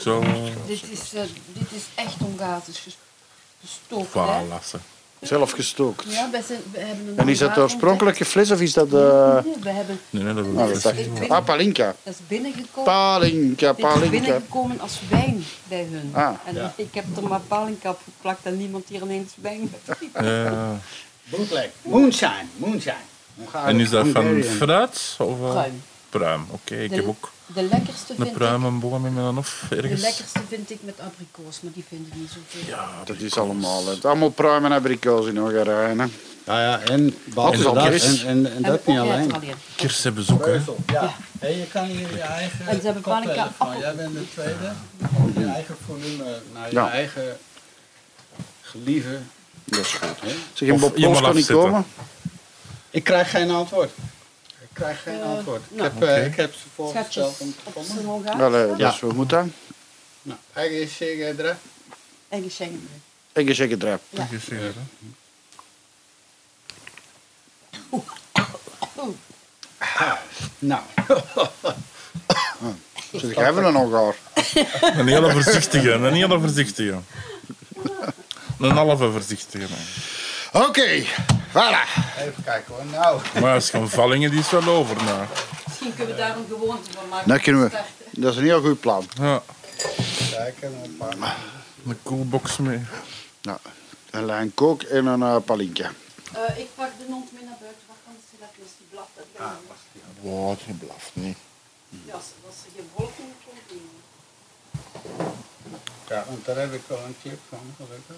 Zo Dit is, eh, dit is echt Hongaars ges- gestoken. hè? vaarlassen. Zelf gestookt. Ja, wij zijn, we hebben een En is dat de oorspronkelijke fles of is dat... eh ontdekt. Nee, we hebben, Nee, nee, dat ah, wil dat ik dacht zeggen. ik. Ah, palinka. dat is binnengekomen. Palinka, Dit is palinka. binnengekomen als wijn bij hun. Ah. En ik heb er maar palinka op geplakt en niemand hier ineens wijn. Ja. Bootleg. Moonshine. Moonshine. En is dat van fruit? Of, eh. Pruim, oké. Ik De- heb ook De lekkerste een vind ik, pruimenboom in mijn hof de ergens. lekkerste vind ik met abrikoos, maar die vind ik niet zoveel. Ja, Dat is allemaal... Het allemaal pruim en abrikoos in Hongarije. Ja, ja, en behalve is al dat, kris. en, en, en dat niet alleen. Kirs hebben ze ook, hè. Ja. En je kan hier je eigen En ze hebben panika appel. Jij bent de tweede. Op je eigen volume naar je Ja. eigen gelieve. Dat is goed. hè? Zeg, in Of Pols kan niet komen? Ik krijg geen antwoord. Ik krijg geen Eh, antwoord. Ik nou. heb, eh, ik heb ze voorgesteld om te komen. Wel, eh, Ja. dus we moeten. Nou, eigen zeker En geschenken. Ik zeg het erop. Ja. Ik zeg het, hè. Nou, Zeg, ik hebben een Hongaar. Een hele voorzichtige, een hele voorzichtige. Een halve voorzichtige. Oké, voilà. even kijken hoor. Nou, Maar als gaan vallingen, die is wel over. Nou. Misschien kunnen we daar een gewoonte van maken. Dat kunnen we. Starten. Dat is een heel goed plan. Ja, kijken. Een paar. een coolbox mee. Nou, een lijn kook en een uh, palinka. Eh, ik pak de hond mee naar buiten, want anders is dat is die ik niet. Wat, je blaft niet. Ja, als, als er geen wolk in komt, dan... Ja, want daar heb ik al een clip van, gelukkig.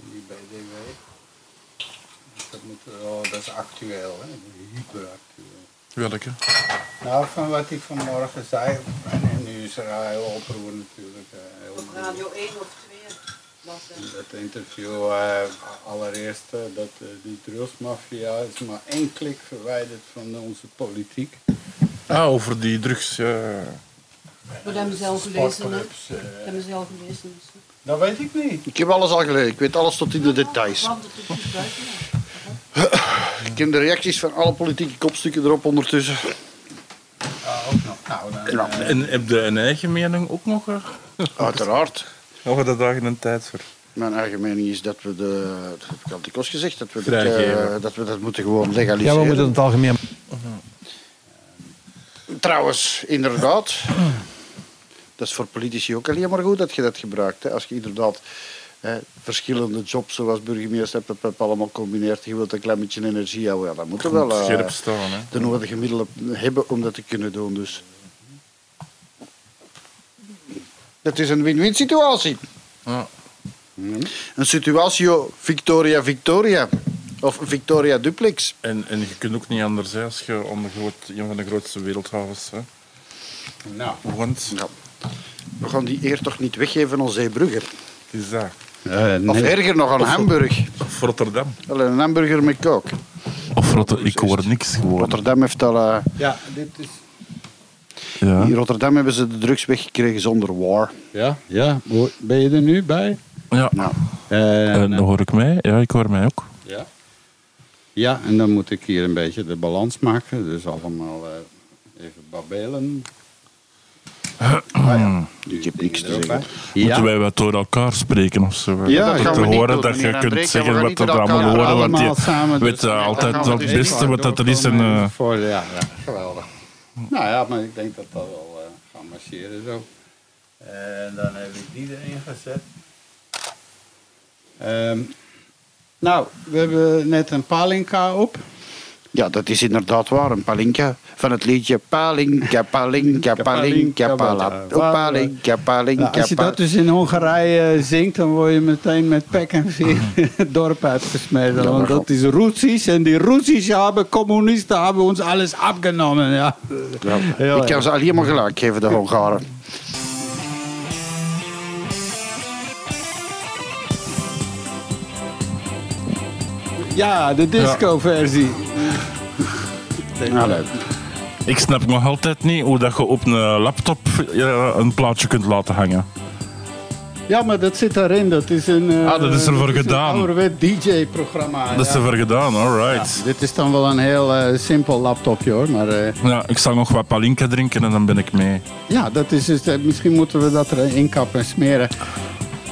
Die, die BDW. Dus dat, moet, oh, dat is actueel, hè? hyperactueel. Welke? Nou, van wat hij vanmorgen zei. En nu is er een heel oproer natuurlijk. eh, heel Op Radio 1 of 2 was het. Dat interview, eh, allereerst eh, dat eh, die drugsmafia is maar één klik verwijderd van onze politiek. Ah, over die drugs. Ja. We hebben zelf gelezen, We hebben zelf gelezen. Dat weet ik niet. Ik heb alles al gelezen. Ik weet alles tot in de details. Ik ken de reacties van alle politieke kopstukken erop ondertussen. Ah, ook nog. Nou, dan, eh, En heb je een eigen mening ook nog? eh? Uiteraard. Of dat daar geen tijd voor? Mijn eigen mening is dat we de, dat heb ik al dikwijls gezegd, dat we, dat, eh, dat we dat moeten gewoon legaliseren. Ja, we moeten het algemeen. Trouwens, inderdaad. Dat is voor politici ook alleen maar goed dat je dat gebruikt. Hè. Als je inderdaad hè, verschillende jobs zoals burgemeester pep, allemaal combineert. Je wilt een klein beetje energie houden. Ja, dan moet je wel eh, Scherp staan, hè. de nodige middelen hebben om dat te kunnen doen. Dus. Het is een win-win situatie. Ja. Een situatie Victoria Victoria. Of Victoria Duplex. En, en je kunt ook niet anders hè, als je aan de groot, een van de grootste wereldhavens hè, nou, woont. Ja. We gaan die eer toch niet weggeven aan Zeebrugger. Het is dat. eh, Of erger nog, aan Hamburg. Of Rotterdam. Wel, een hamburger met kook. Of Rotterdam. Ik hoor niks gewoon. Rotterdam heeft al... eh, Ja, dit is. Ja. in Rotterdam hebben ze de drugs weggekregen zonder war. Ja, ja. Ben je er nu bij? Ja. Nou, Eh, En dan hoor ik mij. Ja, ik hoor mij ook. ja. Ja, en dan moet ik hier een beetje de balans maken. Dus allemaal eh, even babbelen. Ah, ja. ik heb niks te Er zeggen. Moeten Ja, wij wat door elkaar spreken of zo? Ja, dat Om gaan te we niet horen doen, dat je kunt André. Zeggen gaan wat met allemaal horen. Want je samen. weet dus, eh, eh, altijd gaan het dus beste wat dat er is. En, eh, voor, ja, ja, geweldig. Nou ja, maar ik denk dat dat wel eh gaan marcheren zo. En dan heb ik die erin gezet. Ehm, nou, we hebben net een palinka op. Ja, dat is inderdaad waar. Een palinka van het liedje Palinka, Palinka, Palinka, Pala. Oh, Palinka, Palinka, Nou, als je dat dus in Hongarije eh, zingt, dan word je meteen met pek en veer het dorp uitgesmeten. Want dat is Russisch en die Russische hebben, communisten hebben ons alles afgenomen. Ja. Ik kan ze alleen maar gelijk geven, de Hongaren. Ja, de disco-versie. Nou, leuk. ik snap nog altijd niet hoe dat je op een laptop een plaatje kunt laten hangen. Ja, maar dat zit daarin. Dat is een... eh, Ah, dat is ervoor gedaan. Een DJ-programma. Dat is ja. ervoor gedaan, alright. Ja, dit is dan wel een heel eh, simpel laptopje hoor. Maar eh, Ja, ik zal nog wat palinka drinken en dan ben ik mee. ja, dat is dus, eh, misschien moeten we dat erin kappen en smeren.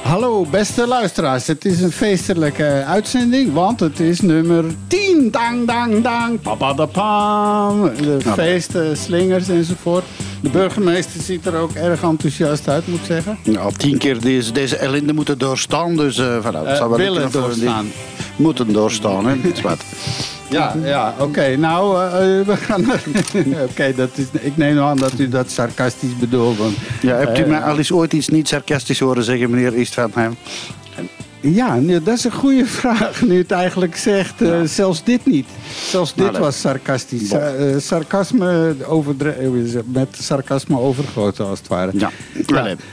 Hallo beste luisteraars, het is een feestelijke uitzending, want het is nummer 10. Dang, dang, dang, papa de pam. De feesten, slingers enzovoort. De burgemeester ziet er ook erg enthousiast uit, moet ik zeggen. Ja, tien keer deze, deze ellende moeten doorstaan. Dus uh, zou wel willen doorstaan. Moeten doorstaan, hè. Dat is wat. Ja, ja oké. Nou, eh, eh, we gaan... oké, dat is. ik neem aan dat u dat sarcastisch bedoelt. Want, Ja, hebt u eh, mij al eens ooit iets niet sarcastisch horen zeggen, meneer Eastvenheim? Ja, dat is een goede vraag. Nu het eigenlijk zegt, eh, zelfs dit niet. Zelfs dit Nou, was sarcastisch. Eh, sarcasme eh, met sarcasme overgoten als het ware. Ja.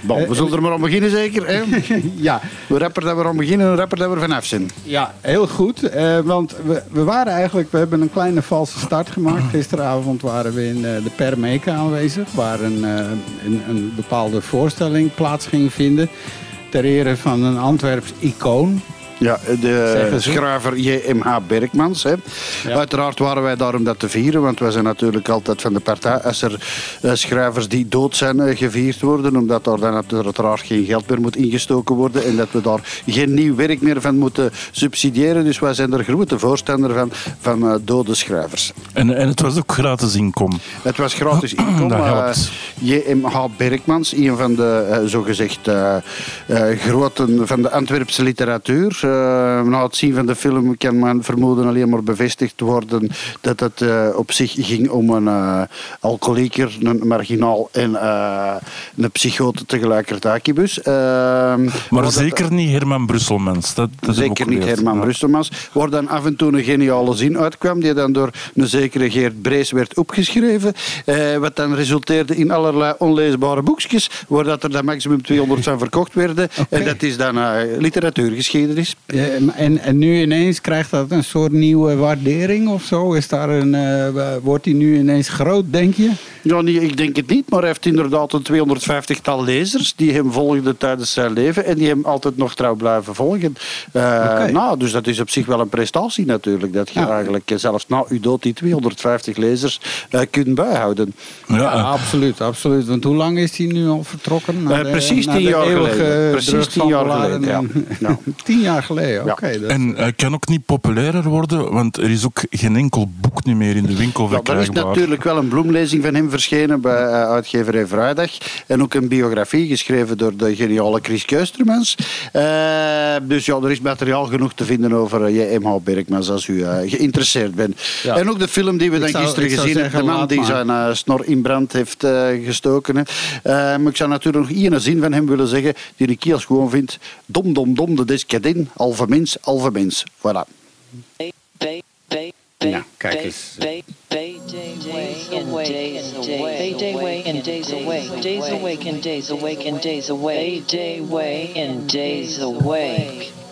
Bon, we zullen er maar aan beginnen zeker, hè. ja, We rapper dat we aan beginnen, een rapper dat we vanaf zijn. ja, heel goed. Want we, we waren eigenlijk, we hebben een kleine valse start gemaakt. Gisteravond waren we in de Permeke aanwezig, waar een, een, een bepaalde voorstelling plaats ging vinden. Van een Antwerps icoon. Ja, de schrijver J.M.H. Berkmans. Hè. Ja. Uiteraard waren wij daar om dat te vieren, want wij zijn natuurlijk altijd van de partij als er eh, schrijvers die dood zijn eh, gevierd worden, omdat daar dan uiteraard geen geld meer moet ingestoken worden en dat we daar geen nieuw werk meer van moeten subsidiëren. Dus wij zijn er grote voorstander van, van eh, dode schrijvers. En, en het was ook gratis inkom. Het was gratis inkomen. Dat helpt. J.M.H. Berkmans, een van de eh, zogezegd eh eh, groten van de Antwerpse literatuur. Eh, na het zien van de film kan men vermoeden alleen maar bevestigd worden dat het eh, op zich ging om een eh, alcoholieker, een marginaal en een psychote tegelijkertijd. Maar dat- zeker niet Herman Brusselmans. Dat, dat Zeker niet. Herman Ja. Brusselmans. Waar dan af en toe een geniale zin uitkwam, die dan door een zekere Geert Brees werd opgeschreven. Wat dan resulteerde in allerlei onleesbare boekjes, waar dat er dan maximum 200 van verkocht werden. En dat is dan literatuurgeschiedenis. En, en nu ineens krijgt dat een soort nieuwe waardering of zo? Is daar een, eh, wordt die nu ineens groot, denk je? Ja, nee, ik denk het niet, maar hij heeft inderdaad een 250-tal lezers die hem volgden tijdens zijn leven en die hem altijd nog trouw blijven volgen. Eh. Nou, dus dat is op zich wel een prestatie natuurlijk, dat je Ja. eigenlijk eh, zelfs na uw dood die 250 lezers eh, kunt bijhouden. Ja, Ja, eh, absoluut, absoluut. Want hoe lang is hij nu al vertrokken? Eh, de- precies tien jaar geleden. Precies tien jaar geleden, ja. en- Ja. tien jaar geleden, oké. Ja. dat- En hij kan ook niet populairder worden, want er is ook geen enkel boek niet meer in de winkel Ja, er is verkrijgbaar. natuurlijk wel een bloemlezing van hem verschenen bij eh, uitgeverij Vrijdag. En ook een biografie geschreven door de geniale Chris Keustermans. Eh, dus ja, er is materiaal genoeg te vinden over eh, J.M.H. Berkmans als u eh, geïnteresseerd bent. Ja. En ook de film die we dan zou- gisteren gezien hebben. De man die maar. zijn eh, snor in brand heeft eh, gestoken. Eh, maar ik zou natuurlijk nog één zin van hem willen zeggen die ik heel gewoon vind. Dom, dom, dom, dat is kadin. Alve mens, alve mens. Voilà. Ja, kijk eens. Day away and days away, days awake and days awake and days away, day away and days awake.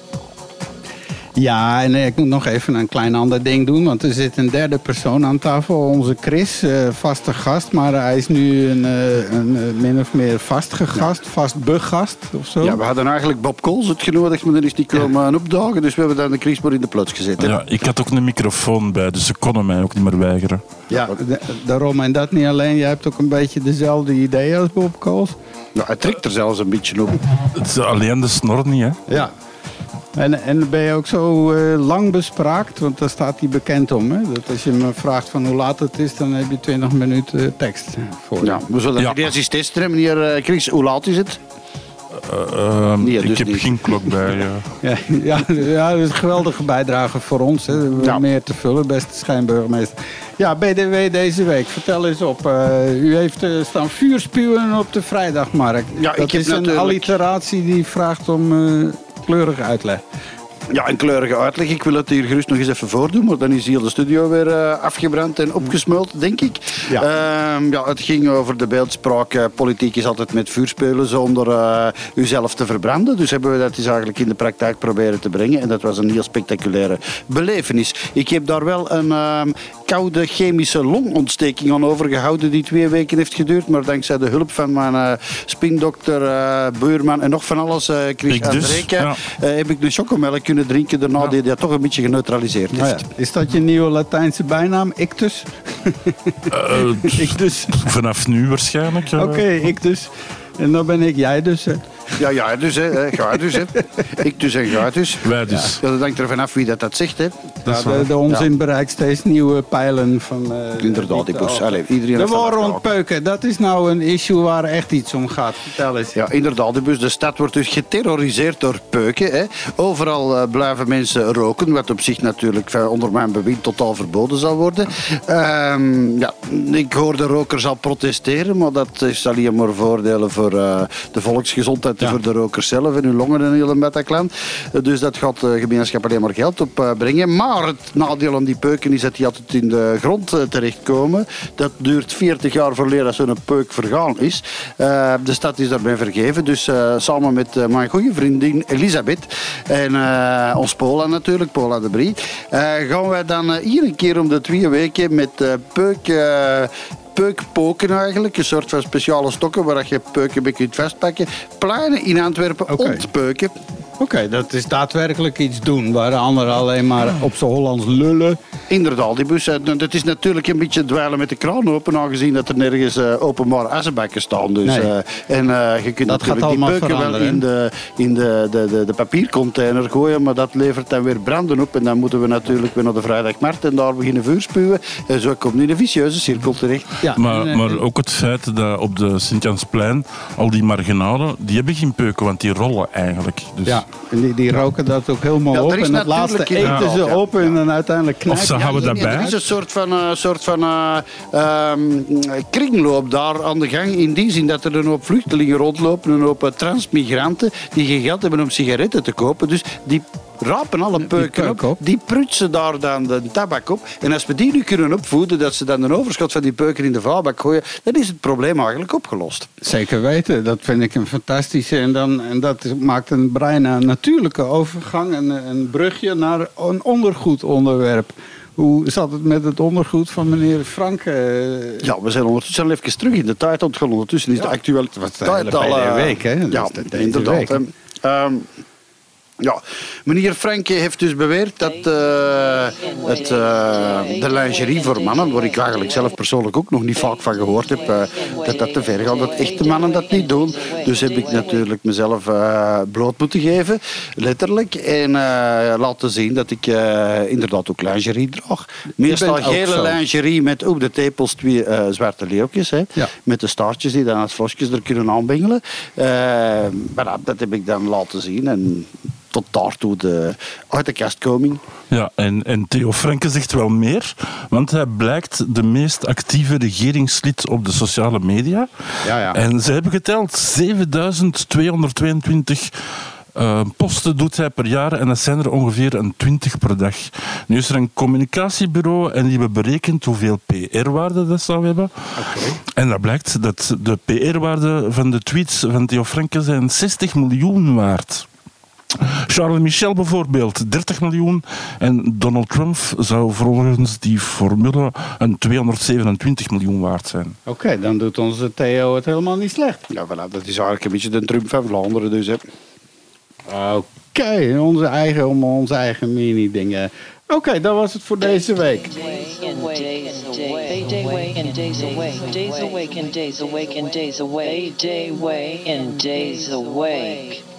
Ja, en ik moet nog even een klein ander ding doen. Want er zit een derde persoon aan tafel. Onze Chris, eh, vaste gast. Maar hij is nu een, eh, een eh, min of meer vast gast. Vast begast of zo. Ja, we hadden eigenlijk Bob Kools uitgenodigd, maar dan is die komen opdagen. Dus we hebben dan de Chris maar in de plots gezet. hè. Ja, ik had ook een microfoon bij, dus ze konden mij ook niet meer weigeren. Ja, da- daarom. En dat niet alleen. Jij hebt ook een beetje dezelfde ideeën als Bob Coles. Ja, hij trekt er zelfs een beetje op. Het is alleen de snor niet, hè. Ja. En, en ben je ook zo eh, lang bespraakt? Want daar staat hij bekend om. Hè? Dat als je me vraagt van hoe laat het is, dan heb je 20 minuten eh, tekst voor je. Ja, we zullen Ja. eerst eens testen, meneer eh, Chris. Hoe laat is het? Ik dus heb niet. geen klok bij. ja. Ja, ja, ja, dat is een geweldige bijdrage voor ons. Hè. Ja. meer te vullen, beste schijnburgemeester. Ja, BDW deze week. Vertel eens op. eh, u heeft staan vuurspuwen op de vrijdagmarkt. Ja, dat ik heb is een natuurlijk- alliteratie die vraagt om eh, kleurig uitleg. Ja, een kleurige uitleg. Ik wil het hier gerust nog eens even voordoen, maar dan is heel de studio weer eh, afgebrand en opgesmuld, denk ik. Ja. Ehm, ja, het ging over de beeldspraak. Eh, politiek is altijd met vuur spelen zonder eh, uzelf te verbranden. Dus hebben we dat eens eigenlijk in de praktijk proberen te brengen. En dat was een heel spectaculaire belevenis. Ik heb daar wel een ehm, koude chemische longontsteking aan overgehouden die twee weken heeft geduurd. Maar dankzij de hulp van mijn spindokter, buurman en nog van alles, Chris Ik dus, ja. heb ik de chocomelk kunnen drinken. Daarna die dat toch een beetje geneutraliseerd Nou heeft. ja, is dat je nieuwe Latijnse bijnaam? Ictus? Eh, Ictus. vanaf nu waarschijnlijk. Oké, ik dus. En dan ben ik jij dus. hè. Ja, ja, dus, hè. eh, Ga dus, hè. Ik dus en ga dus. Wij dus. Ja, dat hangt er vanaf wie dat, dat zegt, hè. Dat de, de onzin bereikt steeds nieuwe pijlen van... eh, Inderdaad, die bos. te Allee, iedereen De war dat rond afgehaald. peuken, dat is nou een issue waar echt iets om gaat. Vertel eens. Ja, inderdaad. Dus de stad wordt dus geterroriseerd door peuken. Hè. Overal eh, blijven mensen roken, wat op zich natuurlijk van onder mijn bewind totaal verboden zal worden. Ehm, ja, ik hoor de rokers al protesteren, maar dat is alleen maar voordelen voor eh, de volksgezondheid voor de rokers zelf en hun longen en Bataclan. Eh, Dus dat gaat de gemeenschap alleen maar geld opbrengen. maar het nadeel aan die peuken is dat die altijd in de grond eh, terechtkomen. Dat duurt 40 jaar voordat dat zo'n peuk vergaan is. Eh, de stad is daarbij vergeven. Dus eh, samen met eh, mijn goede vriendin Elisabeth en eh, ons Paula natuurlijk, Paula de Brie, eh, gaan wij dan eh, een keer om de twee weken met eh, peuk... Peukpoken eigenlijk, een soort van speciale stokken waar je peuken bij kunt vastpakken. Pleinen in Antwerpen Oké. ontpeuken. Oké, dat is daadwerkelijk iets doen waar de anderen alleen maar op z'n Hollands lullen. Inderdaad, die bus, eh, dat is natuurlijk een beetje dweilen met de kraan open, aangezien dat er nergens eh, openbare assenbakken staan. Dus, Nee. eh, en eh, je kunt Dat gaat natuurlijk die allemaal peuken wel veranderen, in, de, in de, de, de, de papiercontainer gooien, maar dat levert dan weer branden op. En dan moeten we natuurlijk weer naar de vrijdagmarkt en daar beginnen vuur spuwen. En zo komt nu een vicieuze cirkel terecht. Ja, Maar, maar ook het feit dat op de Sint-Jansplein al die marginalen, die hebben geen peuken, want die rollen eigenlijk. Dus Ja, en die, die roken dat ook helemaal Ja, op. En het laatste eten ze ja. op en dan uiteindelijk knijpen. ze houden dat nee, bij? Er is een soort van, eh, soort van eh, ehm, kringloop daar aan de gang. In die zin dat er een hoop vluchtelingen rondlopen, een hoop eh, transmigranten die geen geld hebben om sigaretten te kopen. Dus die rapen alle peuken peuk op. op. Die prutsen daar dan de tabak op. En als we die nu kunnen opvoeden, dat ze dan een overschot van die peuken in de vuilbak gooien, dan is het probleem eigenlijk opgelost. Zeker weten, dat vind ik een fantastische. En, dan, en dat maakt een bijna natuurlijke overgang, een, een brugje naar een ondergoed onderwerp. Hoe zat het met het ondergoed van meneer Frank? eh, Ja, we zijn ondertussen al even terug in de tijd. Want ondertussen is de actualiteit was de hele eh, week, hè? Dat Ja, inderdaad. week? Ja, meneer Franke heeft dus beweerd dat eh, het, eh, de lingerie voor mannen, waar ik eigenlijk zelf persoonlijk ook nog niet vaak van gehoord heb, eh, dat dat te ver gaat, dat echte mannen dat niet doen. Dus heb ik natuurlijk mezelf eh, bloot moeten geven, letterlijk, en eh, laten zien dat ik eh, inderdaad ook lingerie draag. Meestal ook gele lingerie met op de tepels twee eh, zwarte leeuwtjes, hè, Ja. met de staartjes die dan als vlosjes er kunnen aanbengelen. Eh, maar dat, dat heb ik dan laten zien en tot daartoe de uit de kastkoming. Ja, en, en Theo Franke zegt wel meer, want hij blijkt de meest actieve regeringslid op de sociale media. Ja, ja. En ze hebben geteld 7222 eh, posten doet hij per jaar en dat zijn er ongeveer een 20 per dag. Nu is er een communicatiebureau en die hebben berekend hoeveel PR-waarde dat zou hebben. En dat blijkt dat de PR-waarde van de tweets van Theo Franke zijn 60 miljoen waard. Charles Michel bijvoorbeeld, 30 miljoen. En Donald Trump zou volgens die formule een 227 miljoen waard zijn. Oké, dan doet onze Theo het helemaal niet slecht. Ja, voilà, dat is eigenlijk een beetje de Trump van Vlaanderen. Dus, hè. Oké, onze eigen, om onze eigen mini-dingen. Oké, dat was het voor deze week. Day away and days away, days awake and days awake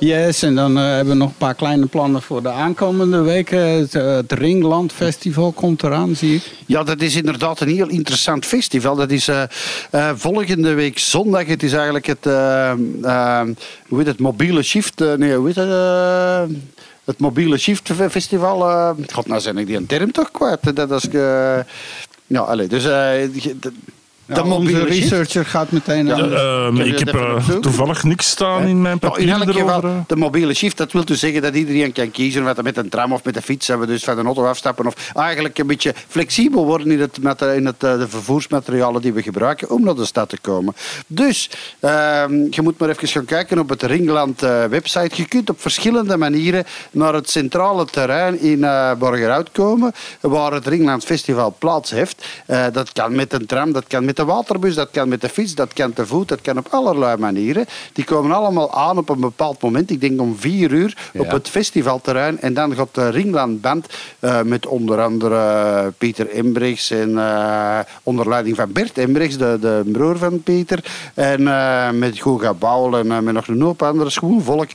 Yes, en dan eh, hebben we nog een paar kleine plannen voor de aankomende weken. Het, eh, het Ringland Festival komt eraan, zie ik. Ja, dat is inderdaad een heel interessant festival. Dat is eh, volgende week zondag. Het is eigenlijk het, hoe heet het, mobiele shift. nee, hoe heet het? het mobiele shift festival. God, nou zijn ik die een term toch kwijt. Dat is, ja, allez, dus dat- Ja, mobiele onze shift. researcher gaat meteen... Ja, aan- Ehm, Kun je ik heb eh, toevallig niks staan in mijn Nou, in papier elk geval, erover. eh. de mobiele shift, dat wil dus zeggen dat iedereen kan kiezen dat met een tram of met de fiets hebben, dus van de auto afstappen of eigenlijk een beetje flexibel worden in, het, met de, in het, eh, de vervoersmaterialen die we gebruiken om naar de stad te komen. Dus ehm, je moet maar even gaan kijken op het Ringland eh, website. Je kunt op verschillende manieren naar het centrale terrein in eh Borgerhout komen, waar het Ringland Festival plaats heeft. Eh, dat kan met een tram, dat kan met de waterbus, dat kan met de fiets, dat kan te voet, dat kan op allerlei manieren. Die komen allemaal aan op een bepaald moment, ik denk om vier uur, op het festivalterrein. En dan gaat de Ringland Band eh, met onder andere Pieter Embrechts en eh, onder leiding van Bert Embrechts, de, de broer van Pieter. En eh, met Goga Bouwel en met nog een hoop andere schoolvolk.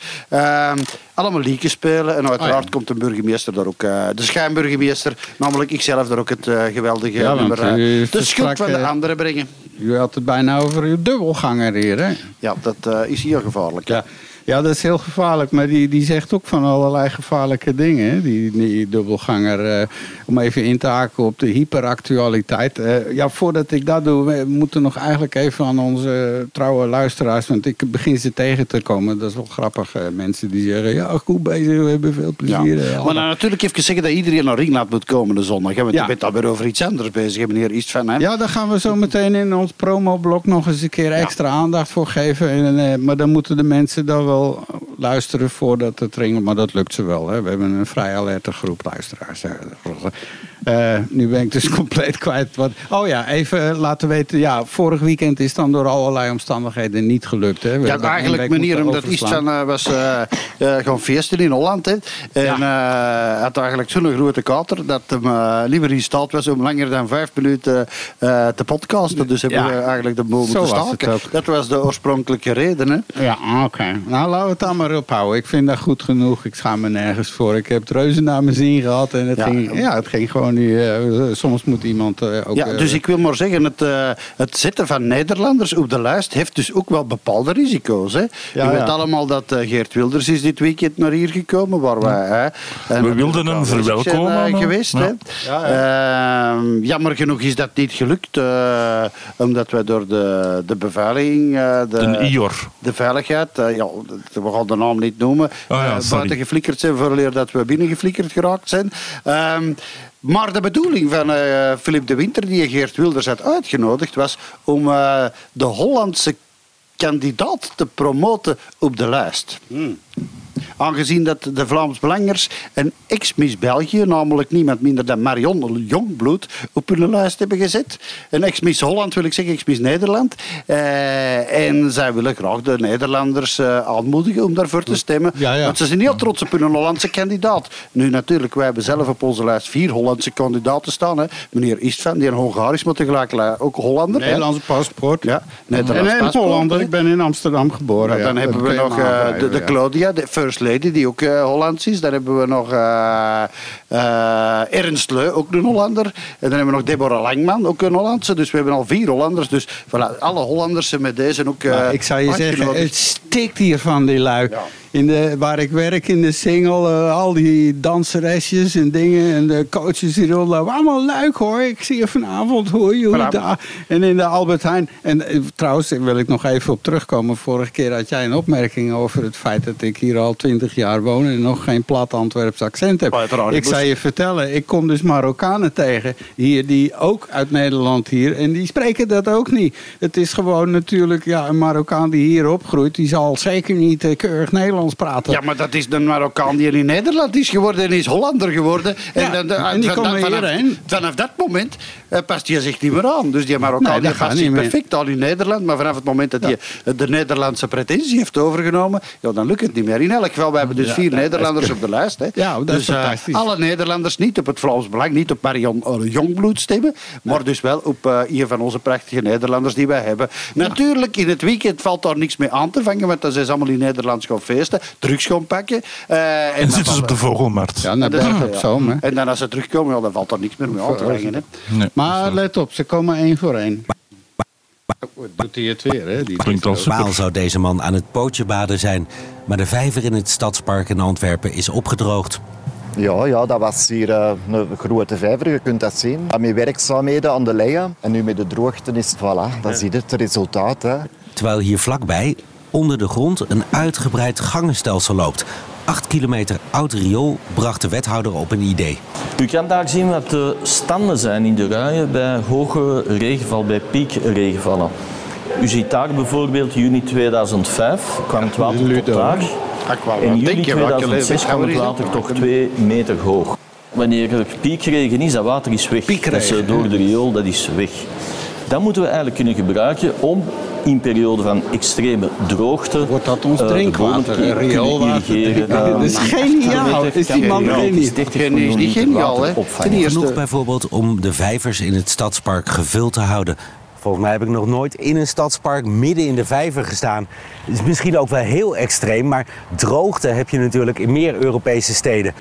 Allemaal liedjes spelen. En uiteraard komt de burgemeester daar ook, eh, de schijnburgemeester, namelijk ikzelf, daar ook het eh, geweldige Ja, nummer u heeft De schuld van de anderen brengen. U had het bijna over uw dubbelganger hier, hè? Ja, dat eh, is hier gevaarlijk. Ja. Ja, dat is heel gevaarlijk. Maar die, die zegt ook van allerlei gevaarlijke dingen. hè, Die, die dubbelganger. eh, om even in te haken op de hyperactualiteit. Eh, ja, voordat ik dat doe, we moeten nog eigenlijk even aan onze trouwe luisteraars. Want ik begin ze tegen te komen. Dat is wel grappig. eh, mensen die zeggen: Ja, goed bezig, we hebben veel Ja. plezier. eh, Maar dan natuurlijk even zeggen dat iedereen naar Ringland moet komen de zondag. hè, Want Ja. je bent alweer over iets anders bezig, meneer Istvan. Hè? Ja, daar gaan we zo meteen in ons promoblok nog eens een keer extra aandacht voor geven. En, maar dan moeten de mensen dan wel luisteren voordat het ringen. Maar dat lukt ze wel. Hè. We hebben een vrij alerte groep luisteraars. Eh, nu ben ik dus compleet kwijt. Wat... Oh ja, even laten weten. Ja, vorig weekend is dan door allerlei omstandigheden niet gelukt. Hè. We Ja, eigenlijk moeten omdat overslaan. Istvan eh, was eh, eh, gaan feesten in Holland. Hè. En eh, had eigenlijk zo'n grote kater dat hem liever in staat was om langer dan vijf minuten te podcasten. Dus hebben Ja. we eigenlijk de was het staken. Dat was de oorspronkelijke reden. Hè. Ja, oké. Nou, laten we het dan maar ophouden. Ik vind dat goed genoeg. Ik schaam me nergens voor. Ik heb het reuze naar mijn zin gehad. En het, Ja. ging, ja, het ging gewoon eh, soms moet iemand eh, ook... Ja, eh, dus ik wil maar zeggen, het, eh, het zetten van Nederlanders op de lijst heeft dus ook wel bepaalde risico's. Hè. Ja, Je weet allemaal dat Geert Wilders is dit weekend naar hier gekomen, waar wij... hè, We wilden hem verwelkomen, geweest. ja. Hè. Ja, Ehm, jammer genoeg is dat niet gelukt, eh, omdat wij door de, de beveiliging... eh, de, Een IOR. de veiligheid, ja, we gaan de naam niet noemen, Oh ja, eh, buiten geflikkerd zijn voor dat we binnengeflikkerd geraakt zijn. Ehm, maar de bedoeling van eh Philip de Winter, die Geert Wilders had uitgenodigd, was om eh, de Hollandse kandidaat te promoten op de lijst. Aangezien dat de Vlaams Belangers een ex-Miss België, namelijk niemand minder dan Marion Jongbloed, op hun lijst hebben gezet. Een ex-Miss Holland wil ik zeggen, ex-Miss Nederland. Eh, en zij willen graag de Nederlanders eh, aanmoedigen om daarvoor te stemmen. Ja, ja. Want ze zijn heel trots op hun Hollandse kandidaat. Nu natuurlijk, wij hebben zelf op onze lijst vier Hollandse kandidaten staan. Hè. Meneer Istvan, die een Hongaar is, maar tegelijk ook Hollander. Nederlandse paspoort. Ja, Nederlands en een paspoort, Hollander. Ik ben in Amsterdam geboren. Nou, ja. dan hebben we nog eh, de, de. Claudia, de First Die ook eh, Hollands is. Dan hebben we nog eh, eh, Ernst Leu, ook een Hollander. En dan hebben we nog Deborah Langman, ook een Hollandse. Dus we hebben al vier Hollanders. Dus voilà, alle Hollanders zijn met deze ook ik zou je zeggen, het stikt hier van die lui. Ja. In de, waar ik werk in de single, eh, al die danseresjes en dingen en de coaches die rondlopen. Allemaal leuk hoor. Ik zie je vanavond, hoor je. Voilà. daar. En in de Albert Heijn. En eh, trouwens, daar wil ik nog even op terugkomen. Vorige keer had jij een opmerking over het feit dat ik hier al twintig jaar woon en nog geen plat Antwerps accent heb. Uiteraard, ik zou je vertellen, ik kom dus Marokkanen tegen hier die ook uit Nederland hier en die spreken dat ook niet. Het is gewoon natuurlijk, ja, een Marokkaan die hier opgroeit, die zal zeker niet eh, keurig Nederlands praten. Ja, maar dat is een Marokkaan die in Nederland is geworden en is Hollander geworden. Ja, dan- dan- en die van- komen vanaf, hierheen. vanaf dat moment eh, past hij zich niet meer aan. Dus die Marokkaan Nee, dat die gaat past niet zich perfect aan in Nederland. Maar vanaf het moment dat hij de Nederlandse pretentie heeft overgenomen, ja, dan lukt het niet meer. In elk geval, we hebben dus vier Nederlanders op de lijst. Hè. Ja, dat is dus, eh, fantastisch. alle Nederlanders niet op het Vlaams Belang, niet op Marion eh, Jongbloed stemmen, maar dus wel op eh, een van onze prachtige Nederlanders die wij hebben. Natuurlijk, in het weekend valt daar niks mee aan te vangen, want dan zijn ze allemaal in Nederland gaan feesten, drugs gaan pakken. eh, En dan zitten ze op de vogelmarkt. Ja, naar dat is- Berg op Zoom, hè. En dan als ze terugkomen, ja, dan valt er niks meer mee aan te vangen. Hè. Nee, Maar let op, ze komen één voor één. Doet hij het weer, hè? Die Klinkt zou deze man aan het pootje baden zijn, maar de vijver in het stadspark in Antwerpen is opgedroogd. Ja, ja, dat was hier eh, een grote vijver, je kunt dat zien. Met werkzaamheden aan de leien. En nu met de droogte is, voilà, dat zie je het resultaat. Hè. Terwijl hier vlakbij, onder de grond, een uitgebreid gangenstelsel loopt. 8 kilometer oud riool bracht de wethouder op een idee. U kan daar zien wat de standen zijn in de ruien bij hoge regenval, bij piekregenvallen. U ziet daar bijvoorbeeld juni 2005 kwam het water tot daar. In juli 2006 kwam het water toch 2 meter hoog. Wanneer er piekregen is, dat water is weg. Dat is eh, door de riool, dat is weg. Dat moeten we eigenlijk kunnen gebruiken om in periode van extreme droogte... Wordt dat ons eh, drinkwater, rioolwater? Dat is geniaal. Is die man geniaal? 30 Geen- is geniaal, Genoeg bijvoorbeeld om de vijvers in het stadspark gevuld te houden. Volgens mij heb ik nog nooit in een stadspark midden in de vijver gestaan. Het is misschien ook wel heel extreem, maar droogte heb je natuurlijk in meer Europese steden.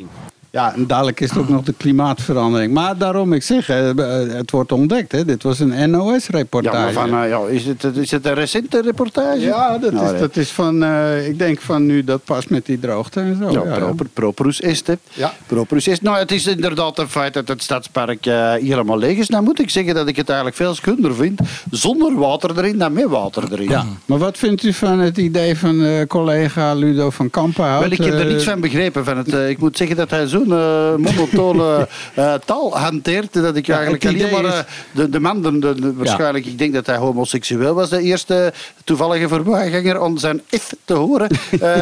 Ja, en dadelijk is het ook nog de klimaatverandering. Maar daarom, ik zeg, eh, het wordt ontdekt. Hè. Dit was een Ja, NOS-reportage. maar van, eh, ja, is, het, is het een recente reportage? Ja, dat Nou, is, dat is van, eh, ik denk van nu dat pas met die droogte en zo. Ja, proper, properus is het. Ja. Properus is. Nou, het is inderdaad een feit dat het stadspark eh, hier helemaal leeg is. Nou moet ik zeggen dat ik het eigenlijk veel schunner vind zonder water erin dan met water erin. Ja, maar wat vindt u van het idee van eh, collega Ludo van Kampenhout? Wel, ik heb er Eh, niets van begrepen. Van het, eh, ik moet zeggen dat hij zo'n eh, monotone eh, taal hanteert. Dat ik Ja, eigenlijk alleen maar eh, de, de man, de, waarschijnlijk, ik denk dat hij homoseksueel was, de eerste toevallige voorbijganger om zijn F te horen.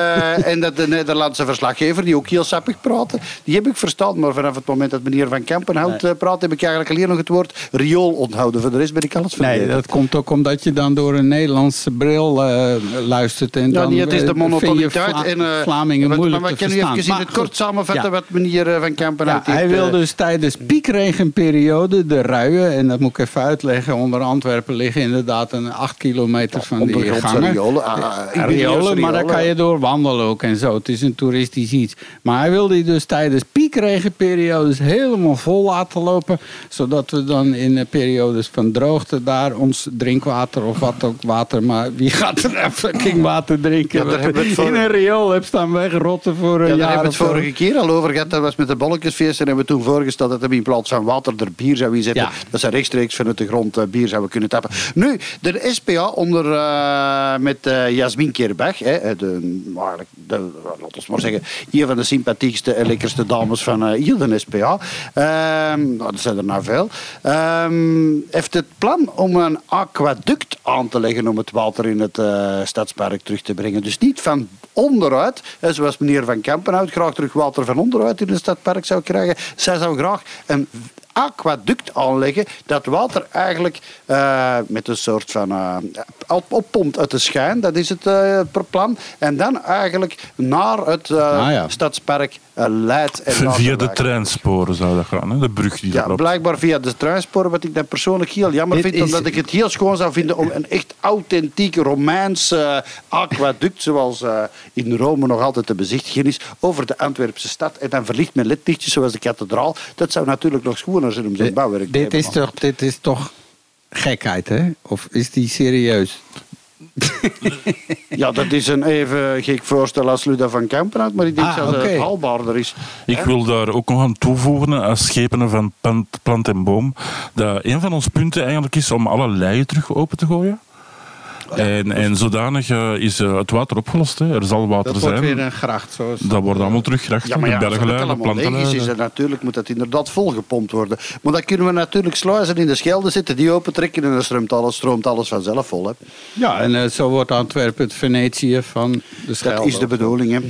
En dat de Nederlandse verslaggever, die ook heel sappig praatte, die heb ik verstaan. Maar vanaf het moment dat meneer Van Kampenhout eh, praat, heb ik eigenlijk alleen nog het woord riool onthouden. Voor de rest ben ik alles vergeten. Nee, dat komt ook omdat je dan door een Nederlandse bril luistert. En Ja, dan nee, het is de monotoniteit. En, Vlamingen moeilijk maar te kan u verstaan. even in Maar het kort samenvatten wat meneer eh, Van Ja, hij wil eh, dus tijdens piekregenperiode de ruien, en dat moet ik even uitleggen, onder Antwerpen liggen inderdaad een 8 kilometer van die gangen. riolen, ah, ah, Ja, ingenieurse riolen, maar daar riolen. kan je door wandelen ook en zo. Het is een toeristisch iets. Maar hij wil die dus tijdens piekregenperiodes helemaal vol laten lopen, zodat we dan in de periodes van droogte daar ons drinkwater of wat ook water, maar wie gaat er nou fucking water drinken? Ja, daar we het voor- in een riool heb staan wegrotten voor een Ja, daar jaar hebben we het vorige keer al over gehad. Dat was met de bolletjesfeest. En hebben we toen voorgesteld dat we in plaats van water er bier zouden inzetten. Ja. Dat ze rechtstreeks vanuit de grond eh, bier zouden kunnen tappen. Nu, de SPA onder, eh, met eh Jasmin Kerbach. Hè, de, eigenlijk de, laten we maar zeggen, een van de sympathiekste en lekkerste dames van eh hier de SPA. Ehm, nou, dat zijn er nou veel. Ehm, heeft het plan om een aquaduct aan te leggen om het water in het eh, stadspark terug te brengen. Dus niet van onderuit, hè, zoals meneer Van Kampenhout graag terug water van onderuit in het stadpark zou krijgen. Zij zou graag een aquaduct aanleggen dat water eigenlijk eh, met een soort van op- oppompt uit de schijn, dat is het eh, plan, en dan eigenlijk naar het eh, Ah, ja. stadspark eh, leidt. En Via de wijkt. treinsporen zou dat gaan, hè? de brug die Ja, blijkbaar via de treinsporen, wat ik dan persoonlijk heel jammer Dit vind, is- omdat ik het heel schoon zou vinden om een echt authentiek Romeins aquaduct, zoals eh, in Rome nog altijd te bezichtigen is, over de Antwerpse stad. En dan verlicht met ledlichtjes, zoals de kathedraal. Dat zou natuurlijk nog schoner zijn om zo'n bouwwerk te Dit is, toch, dit is toch gekheid, hè? Of is die serieus? Ja, dat is een even gek voorstel als Luda van Kampenhout, maar ik denk Ah, dat het haalbaarder is. Ik wil daar ook nog aan toevoegen, als schepenen van plant, plant en boom, dat een van onze punten eigenlijk is om alle leien terug open te gooien. En, en zodanig eh, is eh, het water opgelost. Hè. Er zal water Dat wordt zijn. weer een gracht. Zoals Dat wordt allemaal teruggebracht. Ja, maar ja, de als het bergenlijn, de allemaal leeg is, is plantenlijn. het natuurlijk, moet dat inderdaad volgepompt worden. Maar dan kunnen we natuurlijk sluizen in de Schelde zitten, die opentrekken en dan stroomt alles, stroomt alles vanzelf vol. Hè. Ja, en eh, zo wordt Antwerpen het Venetië van de Schelde. Dat is de bedoeling, hè.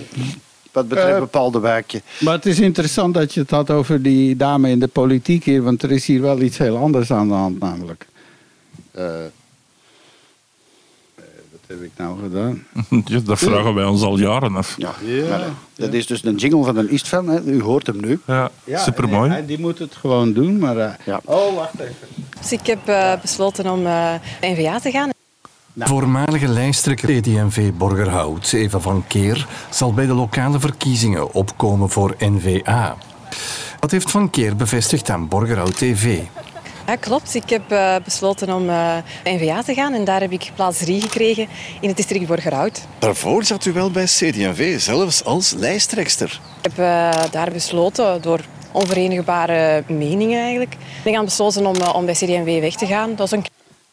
Wat betreft bepaalde wijken. Maar het is interessant dat je het had over die dame in de politiek hier, want er is hier wel iets heel anders aan de hand namelijk. Heb ik nou gedaan? Ja, dat vragen wij ons al jaren af. Ja, maar, dat is dus een jingle van een Istvan, hè. u hoort hem nu. Ja, supermooi. nee, die moet het gewoon doen, maar... eh, Ja. Oh, wacht even. Dus ik heb eh, besloten om eh NVA te gaan. Voormalige lijsttrekker CD&V Borgerhout, Eva van Keer, zal bij de lokale verkiezingen opkomen voor NVA. Dat heeft Van Keer bevestigd aan Borgerhout TV. Ja, klopt. Ik heb eh, besloten om uh, NVA te gaan en daar heb ik plaats 3 gekregen in het district Borgerhout. Daarvoor zat u wel bij CD&V, zelfs als lijsttrekster. Ik heb uh, daar besloten door onverenigbare meningen eigenlijk. Ik ben gaan besloten om, om bij CD&V weg te gaan. Dat is een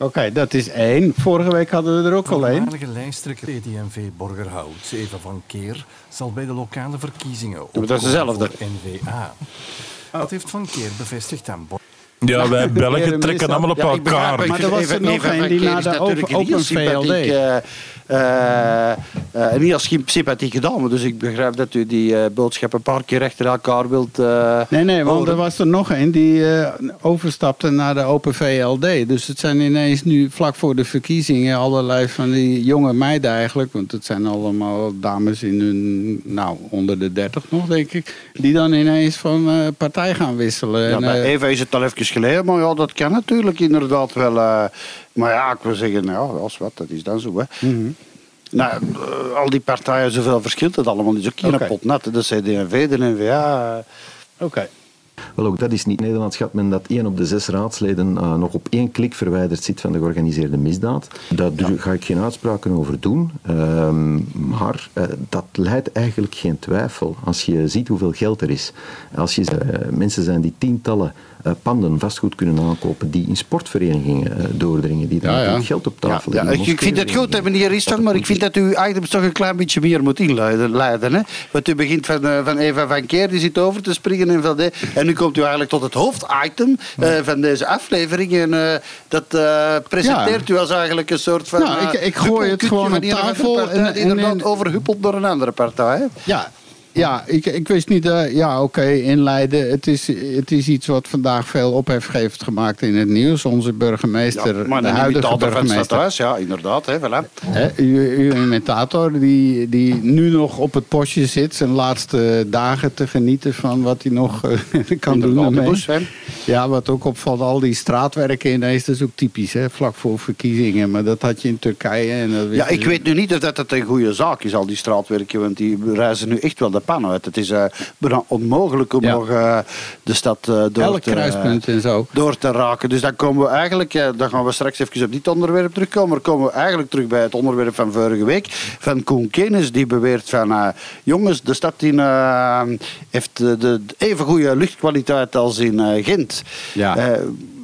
Oké, okay, dat is één. Vorige week hadden we er ook al één. De lijsttrekker CD&V Borgerhout, Eva van Keer, zal bij de lokale verkiezingen ja, dat is dezelfde. NVA. Dat heeft Van Keer bevestigd aan Borgerhout. Ja, wij Belgen trekken allemaal op elkaar. Maar er was er nog een die naar de open, open VLD. Uh, uh, niet als sympathieke dame, dus ik begrijp dat u die uh, boodschap een paar keer achter elkaar wilt. Uh, nee, nee, want er was er nog een die overstapte naar de Open VLD. Dus het zijn ineens nu vlak voor de verkiezingen allerlei van die jonge meiden eigenlijk. Want het zijn allemaal dames in hun, nou, onder de 30 nog, denk ik. Die dan ineens van partij gaan wisselen. Ja, en, bij Eva is het al even geleden, maar ja, dat kan natuurlijk inderdaad wel. maar ja, ik wil zeggen, nou, als wat, dat is dan zo. Hè. Mm -hmm. Nou, uh, al die partijen, zoveel verschilt het allemaal. Het is ook geen Oké. pot nat. De CD&V, de NVA. Oké. Okay. Wel, ook dat is niet Nederlands. Gaat men dat één op de zes raadsleden uh, nog op één klik verwijderd zit van de georganiseerde misdaad. Daar ja. ga ik geen uitspraken over doen. Uh, maar uh, dat leidt eigenlijk geen twijfel. Als je ziet hoeveel geld er is. Als je mensen zijn die tientallen panden vastgoed kunnen aankopen die in sportverenigingen uh, doordringen, die daar ja, ja. geld op tafel ja, ja. Ik vind het goed, meneer Istan, maar ik vind dat u items toch een klein beetje meer moet inleiden. Leiden, hè? Want u begint van, uh, van Eva van Keer, die zit over te springen en van de, en nu komt u eigenlijk tot het hoofditem van deze aflevering en dat presenteert u als eigenlijk een soort van... Nou, ik, ik gooi het gewoon op tafel en, en inderdaad overhuppeld door een andere partij. Ja, ja, ik, ik wist niet. Uh, ja, oké, okay, inleiden. Het is, het is iets wat vandaag veel ophef heeft gemaakt in het nieuws. Onze burgemeester, ja, maar de huidige burgemeester. Thuis, ja, inderdaad. Hè, voilà. Hè, uw, uw imitator, die, die nu nog op het postje zit, zijn laatste dagen te genieten van wat hij nog uh, kan inderdaad, doen. Bus? Ja, wat ook opvalt, al die straatwerken ineens, dat is ook typisch, hè, vlak voor verkiezingen. Maar dat had je in Turkije. En dat ja, ik weet nu niet of dat het een goede zaak is, al die straatwerken, want die reizen nu echt wel de uit. Het is uh, bijna onmogelijk om nog uh, de stad uh, door, Elk te, kruispunt en zo. door te raken. Dus dan komen we eigenlijk, dan gaan we straks even op dit onderwerp terugkomen, maar komen we eigenlijk terug bij het onderwerp van vorige week, van Koen Kenes, die beweert van, jongens, de stad in, heeft de, de, even goede luchtkwaliteit als in Gent. Ja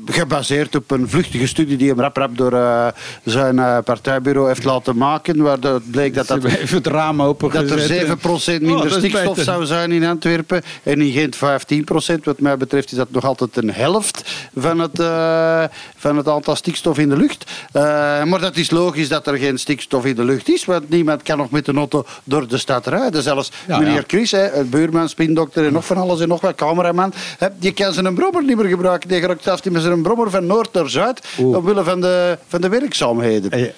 gebaseerd op een vluchtige studie die hem rap rap door uh, zijn uh, partijbureau heeft laten maken. Waar dat bleek dat, dat, even het raam open dat er 7% minder oh, stikstof zou zijn in Antwerpen. En in Gent 15%. Wat mij betreft is dat nog altijd een helft van het, uh, van het aantal stikstof in de lucht. maar dat is logisch dat er geen stikstof in de lucht is. Want niemand kan nog met een auto door de stad rijden. Zelfs ja, meneer ja. Chris, hè, buurman, spindokter en nog van alles en nog wat, cameraman. Hè, je kan zijn brommer niet meer gebruiken. Die gaat zelfs niet meer een brommer van noord naar zuid Oeh. omwille van de, van de werkzaamheden.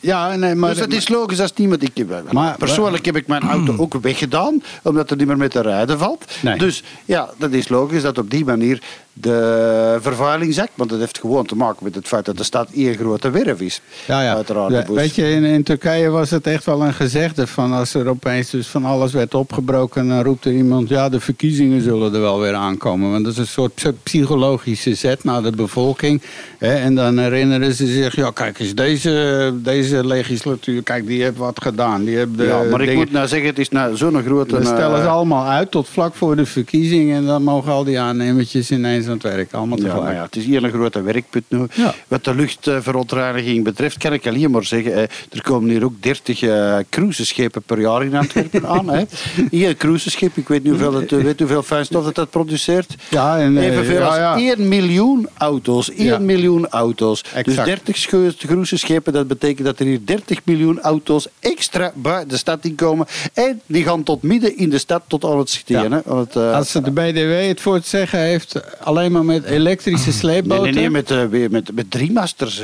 Ja, nee, maar, dus dat is logisch als niemand ik heb. Maar, Persoonlijk heb ik mijn auto ook weggedaan, omdat er niet meer mee te rijden valt. Nee. Dus ja, dat is logisch dat op die manier de vervuiling zakt. Want dat heeft gewoon te maken met het feit dat de stad één grote werf is. Ja, ja. Uiteraard. Ja, weet je, in, in, Turkije was het echt wel een gezegde van als er opeens dus van alles werd opgebroken, dan roept er iemand, ja, de verkiezingen zullen er wel weer aankomen. Want dat is een soort psychologische zet naar de bevolking. Hè? En dan herinneren ze zich, ja, kijk eens, deze, deze legislatuur, kijk, die heeft wat gedaan. Die heeft de ja, maar ik moet nou zeggen, het is nou zo'n grote... Dan stellen ze allemaal uit tot vlak voor de verkiezingen en dan mogen al die aannemertjes ineens aan het werk. Allemaal tegelijk. Ja, het is hier een grote werkput nu. Ja. Wat de luchtverontreiniging betreft, kan ik alleen maar zeggen, eh, er komen hier ook 30 uh, cruiseschepen per jaar in Antwerpen aan. Hè. Hier een cruiseschip, ik weet niet hoeveel, het, weet hoeveel fijnstof dat, dat produceert. Ja, en, Evenveel ja, als ja. 1 miljoen auto's. 1 Ja. miljoen auto's. Dus Exact. 30 cruiseschepen, dat betekent dat er hier 30 miljoen auto's extra buiten de stad in komen. En die gaan tot midden in de stad, tot aan het het, uh, Als de BDW het voor het zeggen heeft, alleen maar met elektrische sleepboten. nee, nee, met, uh, weer met, met drie masters.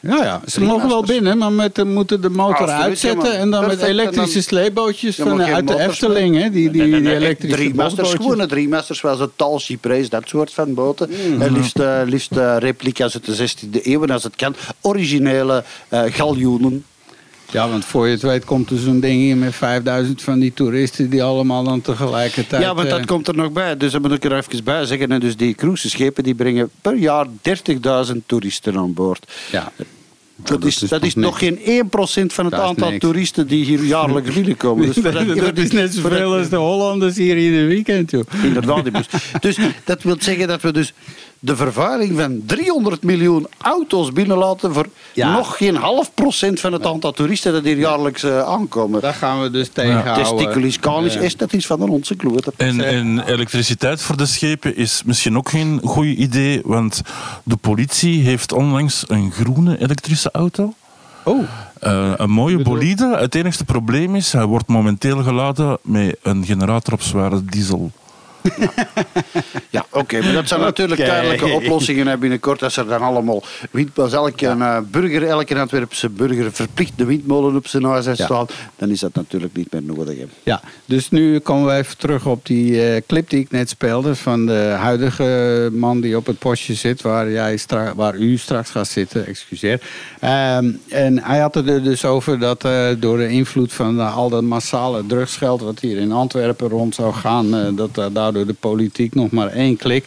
Ja, ja. Ze mogen wel binnen, maar met, de- moeten de motor Absoluut, uitzetten. en dan met perfect, elektrische dan- sleepbootjes Ja, van, geen uit de Efteling. Hè? Die, die, Nee, nee, die nee, echt elektrische drie masters, gewone drie masters, zoals het Tal, Cypress, dat soort van boten. En liefst, eh, liefst eh, replica's uit de 16e eeuw, als het kan, originele eh galjoenen. Ja, want voor je het weet komt er zo'n ding hier met 5000 van die toeristen die allemaal dan tegelijkertijd... Ja, want dat eh, komt er nog bij. Dus dat moet ik er even bij zeggen. En dus die cruiseschepen die brengen per jaar 30.000 toeristen aan boord. Ja. Dat is, dat is nog nog geen 1% van het aantal niks. toeristen die hier jaarlijks binnenkomen. Dus dat- dat is net zoveel als de Hollanders hier in een weekend, joh. Inderdaad. Dus dat wil zeggen dat we dus de vervuiling van 300 miljoen auto's binnenlaten voor Ja. nog geen half procent van het aantal toeristen dat hier jaarlijks eh, aankomen. Daar gaan we dus tegenhouden. Testiculis canis Ja. is dat is van een onze klote. En, en elektriciteit voor de schepen is misschien ook geen goed idee, want de politie heeft onlangs een groene elektrische auto. Oh. Eh, een mooie bolide. Het enigste probleem is, hij wordt momenteel geladen met een generator op zware diesel. Ja, oké, maar dat zijn natuurlijk Oké. tijdelijke oplossingen binnenkort. Als er dan allemaal windmolens, elke eh, burger, elke Antwerpse burger verplicht de windmolen op zijn huis heeft Ja. staan, dan is dat natuurlijk niet meer nodig. hè. Ja, dus nu komen we even terug op die eh, clip die ik net speelde van de huidige man die op het postje zit, waar, jij stra- waar u straks gaat zitten, excuseer. Ehm, en hij had het er dus over dat eh, door de invloed van al dat massale drugsgeld wat hier in Antwerpen rond zou gaan, dat daardoor de politiek nog maar één klik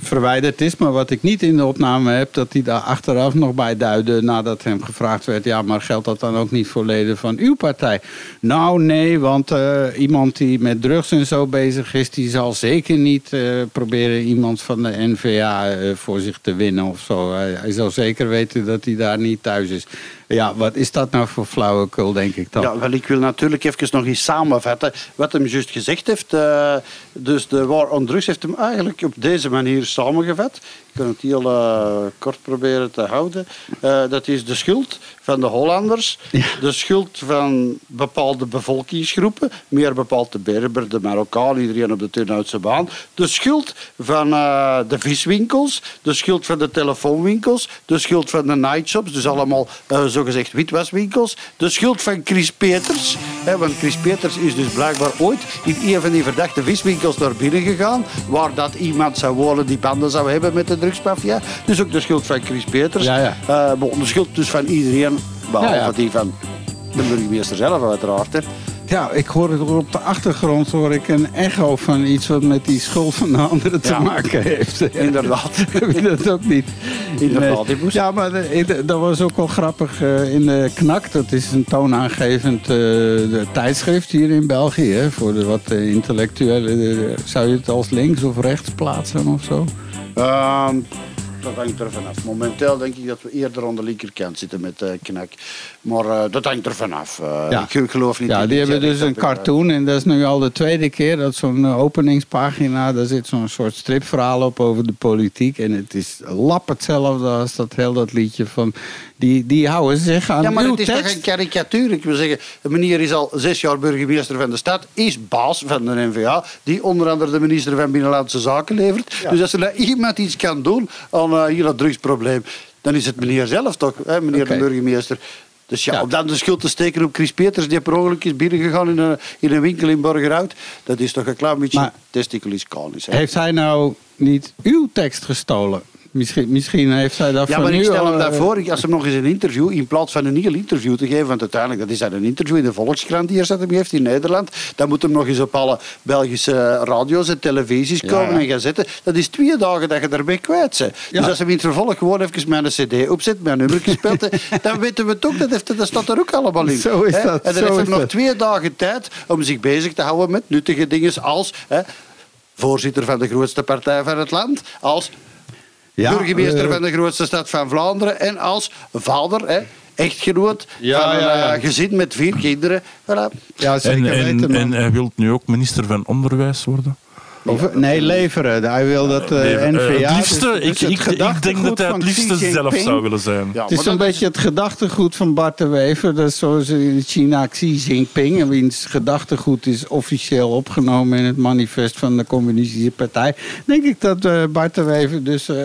verwijderd is. Maar wat ik niet in de opname heb, dat hij daar achteraf nog bij duidde nadat hem gevraagd werd: ja, maar geldt dat dan ook niet voor leden van uw partij? Nou, nee, want eh, iemand die met drugs en zo bezig is, die zal zeker niet eh, proberen iemand van de NVA eh, voor zich te winnen of zo. Hij zal zeker weten dat hij daar niet thuis is. Ja, wat is dat nou voor flauwekul, denk ik dan? Ja, wel, ik wil natuurlijk even nog eens samenvatten wat hem juist gezegd heeft. Eh, dus de war on drugs heeft hem eigenlijk op deze manier samengevat. Ik kan het heel eh, kort proberen te houden. Eh, dat is de schuld van de Hollanders, de schuld van bepaalde bevolkingsgroepen, meer bepaald de Berber, de Marokkaan, iedereen op de Turnhoutse baan. De schuld van eh, de viswinkels, de schuld van de telefoonwinkels, de schuld van de nightshops, dus allemaal zogezegd witwaswinkels. De schuld van Chris Peters, hè, want Chris Peters is dus blijkbaar ooit in een van die verdachte viswinkels naar binnen gegaan, waar dat iemand zou wonen die banden zou hebben met de drugsmafia. Dus ook de schuld van Chris Peters. Ja, ja. Eh, de schuld dus van iedereen, behalve Ja, ja. die van de burgemeester zelf uiteraard. Hè. Ja, ik hoor het op de achtergrond hoor ik een echo van iets wat met die schuld van de anderen te Ja. maken heeft. Inderdaad. Heb je dat ook niet? Inderdaad, Nee. ik moest- Ja, maar dat was ook wel grappig eh, in de KNAK. Dat is een toonaangevend eh, tijdschrift hier in België. Hè, voor de wat intellectuele. zou je het als links of rechts plaatsen of zo? Ehm, dat hangt er vanaf. Momenteel denk ik dat we eerder aan de linkerkant zitten met eh knak. Maar eh, dat hangt er vanaf. Eh, Ja. Ik geloof niet Ja, die hebben dus een rechts- cartoon en dat is nu al de tweede keer dat zo'n eh, openingspagina, daar zit zo'n soort stripverhaal op over de politiek. En het is lap hetzelfde als dat heel dat liedje van, die, die houden zich aan Ja, maar uw het is toch een karikatuur. Ik wil zeggen, de meneer is al zes jaar burgemeester van de stad, is baas van de NVA, die onder andere de minister van Binnenlandse Zaken levert. Dus als er nou iemand iets kan doen aan uh, heel dat drugsprobleem, dan is het meneer zelf toch, hè, meneer de burgemeester. Dus ja, om dan de schuld te steken op Chris Peters, die per ongeluk is binnengegaan in een, in een winkel in Borgerhout, dat is toch een klein beetje testiculis. Heeft hij nou niet uw tekst gestolen? Misschien, misschien heeft hij dat Ja, maar ik stel hem eh, voor, ik- als hem nog eens een interview, in plaats van een heel interview te geven, want uiteindelijk dat is dat een interview in de Volkskrant die er zet hem heeft in Nederland, dan moet hem nog eens op alle Belgische radio's en televisies komen ja. en gaan zetten. Dat is twee dagen dat je ermee kwijt bent. Ja. Dus als hem in het vervolg gewoon even met een cd opzet, met een nummer gespeeld, hè, dan weten we toch, dat, heeft, dat staat er ook allemaal in. Zo is dat, En dan heeft hij nog twee dagen tijd om zich bezig te houden met nuttige dingen als... Hè, Voorzitter van de grootste partij van het land, als Ja, burgemeester eh, van de grootste stad van Vlaanderen en als vader, hè, echtgenoot Ja, van een ja, ja. eh, gezin met vier kinderen. Voilà. Ja, zeker En, weten. en, en hij wil nu ook minister van Onderwijs worden. Of- nee, leveren. Hij wil dat eh, Leven. NVA... Eh, het liefste, dus- dus ik, het ik, ik denk dat hij het liefste zelf zou willen zijn. Ja, Het is een beetje het gedachtegoed van Bart de Wever. Dat is zoals in China Xi Jinping. En wiens gedachtegoed is officieel opgenomen in het manifest van de Communistische Partij. Denk ik dat eh, Bart de Wever dus eh,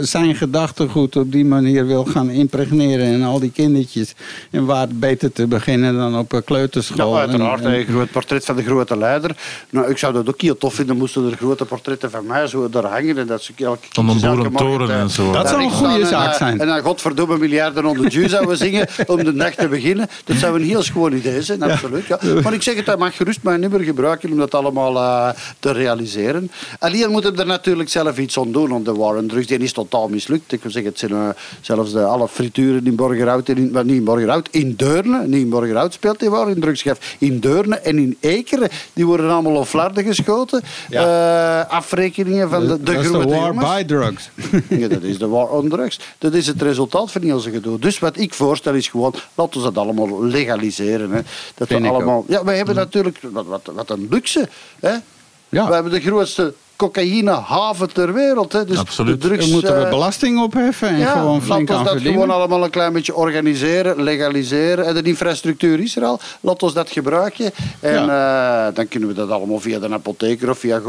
zijn gedachtegoed op die manier wil gaan impregneren. En al die kindertjes. En waar beter te beginnen dan op een Ja, kleuterschool. uiteraard. En- en- Een groot portret van de grote leider. Nou, ik zou dat ook heel tof vinden. Moesten er grote portretten van mij zo daar hangen. En dat ze elke Van een boerentoren eh, en zo. Dat zou een goede zaak eh, zijn. En dan godverdomme miljarden onder Jew zouden zingen om de nacht te beginnen. Dat zou een heel schoon idee zijn, absoluut. Ja. Maar ik zeg het, hij mag gerust mijn nummer gebruiken om dat allemaal eh, te realiseren. Alleen moet hem er natuurlijk zelf iets aan doen, om de war on drugs. Die is totaal mislukt. Ik wil zeggen, het zijn zelfs de, alle frituren in Borgerhout, en in, niet in Borgerhout, in Deurne, niet in Borgerhout speelt die war in drugsschef. In Deurne en in Ekeren, die worden allemaal op flarden geschoten. Eh, afrekeningen van de, de dat is de war jongens. by drugs. Ja, dat is de war on drugs. Dat is het resultaat van heel zijn gedoe. Dus wat ik voorstel is gewoon, laten we dat allemaal legaliseren. Hè. Dat we allemaal... Ja, we hebben natuurlijk... Wat, wat, wat een luxe. Hè. Ja. We hebben de grootste cocaïnehaven ter wereld. Hè. Dus Absoluut. De drugs, Dan moeten we eh, belasting opheffen en ja, gewoon flink laten aan we dat gewoon allemaal een klein beetje organiseren, legaliseren. En de infrastructuur is er al. Laten we dat gebruiken. En eh, dan kunnen we dat allemaal via de apotheker of via,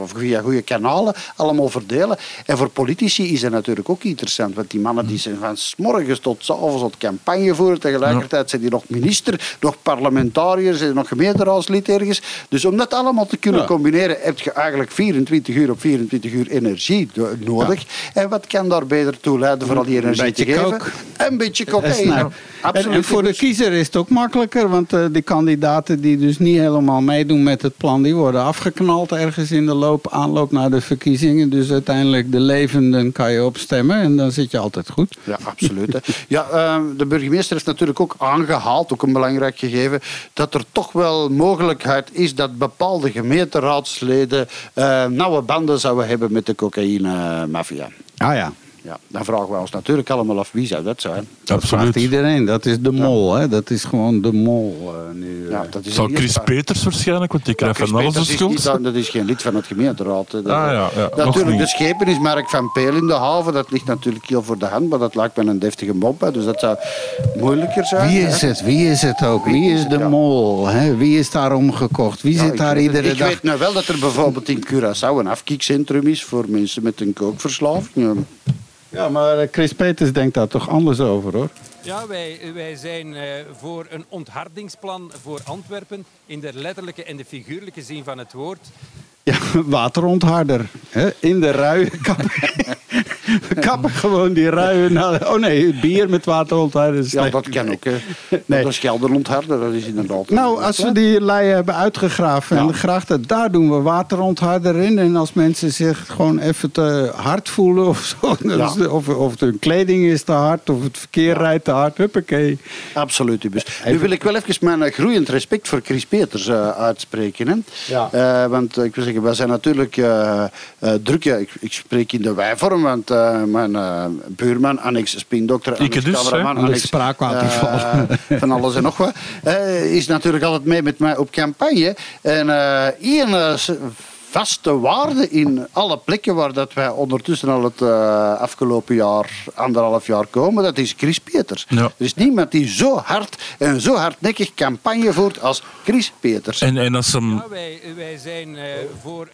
of via goede kanalen allemaal verdelen. En voor politici is dat natuurlijk ook interessant. Want die mannen die zijn van 's morgens tot 's avonds op campagne voeren. Tegelijkertijd zijn die nog minister, nog parlementariër, zijn nog gemeenteraadslid ergens. Dus om dat allemaal te kunnen Ja. combineren, heb je eigenlijk 24 uur op 24 uur energie nodig. En wat kan daar beter toe leiden voor al die energie te geven? Een beetje cocaïne. En, Absoluut. en voor de kiezer is het ook makkelijker, want eh, die kandidaten die dus niet helemaal meedoen met het plan, die worden afgeknald ergens in de loop, aanloop naar de verkiezingen. Dus uiteindelijk de levenden kan je opstemmen en dan zit je altijd goed. Ja, absoluut. hè. Ja, ehm, de burgemeester heeft natuurlijk ook aangehaald, ook een belangrijk gegeven, dat er toch wel mogelijkheid is dat bepaalde gemeenteraadsleden eh, nauwe banden zouden hebben met de cocaïne-maffia. Ah ja. Ja, dan vragen we ons natuurlijk allemaal af wie zou dat zijn. Dat vraagt Absoluut. iedereen. Dat is de mol, hè? Dat is gewoon de mol eh, nu. eh. Ja, dat is Zal een Chris Peters waarschijnlijk, want die krijgt van alles de Peters is niet- schuld. dat, dat is geen lid van het gemeenteraad. hè. Dat- Ah, ja, ja, natuurlijk, de schepen is Mark van Peel in de haven. Dat ligt natuurlijk heel voor de hand, maar dat lijkt me een deftige mop. hè. Dus dat zou moeilijker zijn. Wie hè. is het? Wie is het ook? Wie is de mol? Hè? Wie is daar omgekocht? Wie Ja, zit ik daar iedere ik dag? weet nou wel dat er bijvoorbeeld in Curaçao een afkiekcentrum is voor mensen met een kookverslaving. Ja. Maar eh, Chris Peters denkt daar toch anders over, hoor. Ja, wij, wij zijn eh, voor een onthardingsplan voor Antwerpen in de letterlijke en de figuurlijke zin van het woord. Ja, waterontharder. Hè? In de kappen. We kappen gewoon die ruien. naar- Oh nee, bier met waterontharder is Ja, dat kan ook. Hè. Nee. Dat is gelderontharder, dat is inderdaad. Nou, als we die leien hebben uitgegraven en de grachten, daar doen we waterontharder in. En als mensen zich gewoon even te hard voelen of zo, Ja. dus of, of hun kleding is te hard, of het verkeer rijdt te hard, huppakee. Absoluut, Ibus. Nu wil ik wel even mijn eh, groeiend respect voor Chris Peters eh, uitspreken. Hè. Ja. Eh, want ik wil zeggen, wij zijn natuurlijk druk. Ja, ik, ik spreek in de wijvorm, want eh, mijn eh, buurman, annex spindokter, Ik annex dus, cameraman? Annex spraakwaterval. eh, van alles en nog wat, eh, is natuurlijk altijd mee met mij op campagne. En eh één vaste waarde in alle plekken waar dat wij ondertussen al het eh, afgelopen jaar, anderhalf jaar komen, dat is Chris Peters. Ja. Er is niemand die zo hard en zo hardnekkig campagne voert als Chris Peters. En, en als hem, Ja, wij, wij zijn eh, voor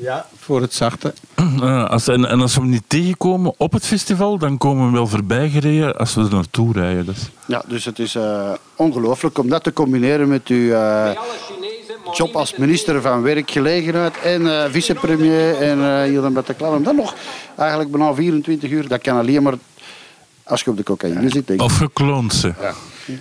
Ja, voor het zachte. eh, als, en, en als we hem niet tegenkomen op het festival, dan komen we hem wel voorbij gereden als we er naartoe rijden. Dus. Ja, dus het is eh, ongelooflijk om dat te combineren met uw eh, job als minister van Werkgelegenheid en eh, vicepremier en uh, Hilden Bataclan. En dan nog eigenlijk bijna 24 uur. Dat kan alleen maar als je op de cocaïne zit. Denk ik. Of gekloond ze.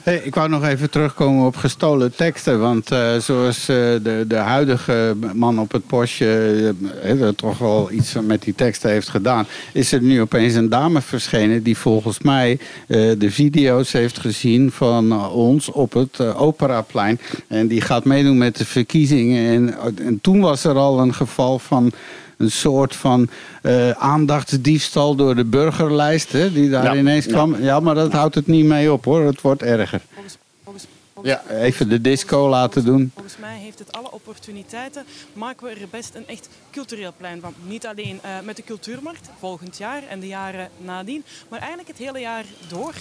Hey, ik wou nog even terugkomen op gestolen teksten. Want eh, zoals eh, de, de huidige man op het postje eh, toch wel iets met die teksten heeft gedaan, is er nu opeens een dame verschenen die volgens mij de video's heeft gezien van ons op het Operaplein. En die gaat meedoen met de verkiezingen. En, en toen was er al een geval van een soort van eh, aandachtsdiefstal door de burgerlijst, hè, die daar Ja, ineens kwam. Ja, maar dat houdt het niet mee op hoor, het wordt erger. Ja. Even de disco laten doen. Volgens mij heeft het alle opportuniteiten. Maken we er best een echt cultureel plein van. Niet alleen eh, met de cultuurmarkt volgend jaar en de jaren nadien, maar eigenlijk het hele jaar door.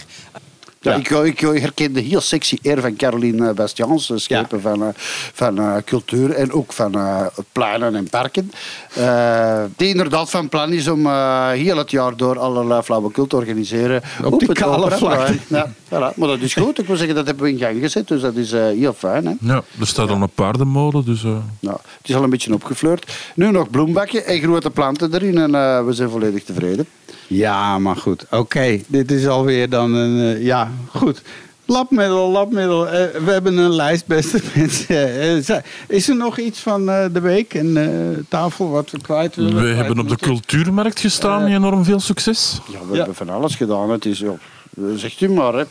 Ja, Ik, ik herken de heel sexy eer van Caroline Bastiaans, de schepen van, eh, van eh, cultuur en ook van eh, pleinen en parken. Eh, die inderdaad van plan is om eh, heel het jaar door allerlei flauwekul te organiseren. Op die het vlakte. Ja, voilà. Maar dat is goed. Ik wil zeggen, dat hebben we in gang gezet. Dus dat is eh, heel fijn. Hè? Ja, er staat al een paardenmolen, dus... eh, Nou, het is al een beetje opgefleurd. Nu nog bloembakken en grote planten erin en eh, we zijn volledig tevreden. Ja, maar goed. Oké, dit is alweer dan een... eh, ja, goed. Labmiddel, labmiddel. Eh, we hebben een lijst, beste mensen. Eh, is er nog iets van eh, de week en eh, tafel wat we kwijt willen? we kwijt hebben op de cultuurmarkt gestaan, enorm veel succes. Ja, we hebben van alles gedaan. Het is, ja, zegt u maar. Hè.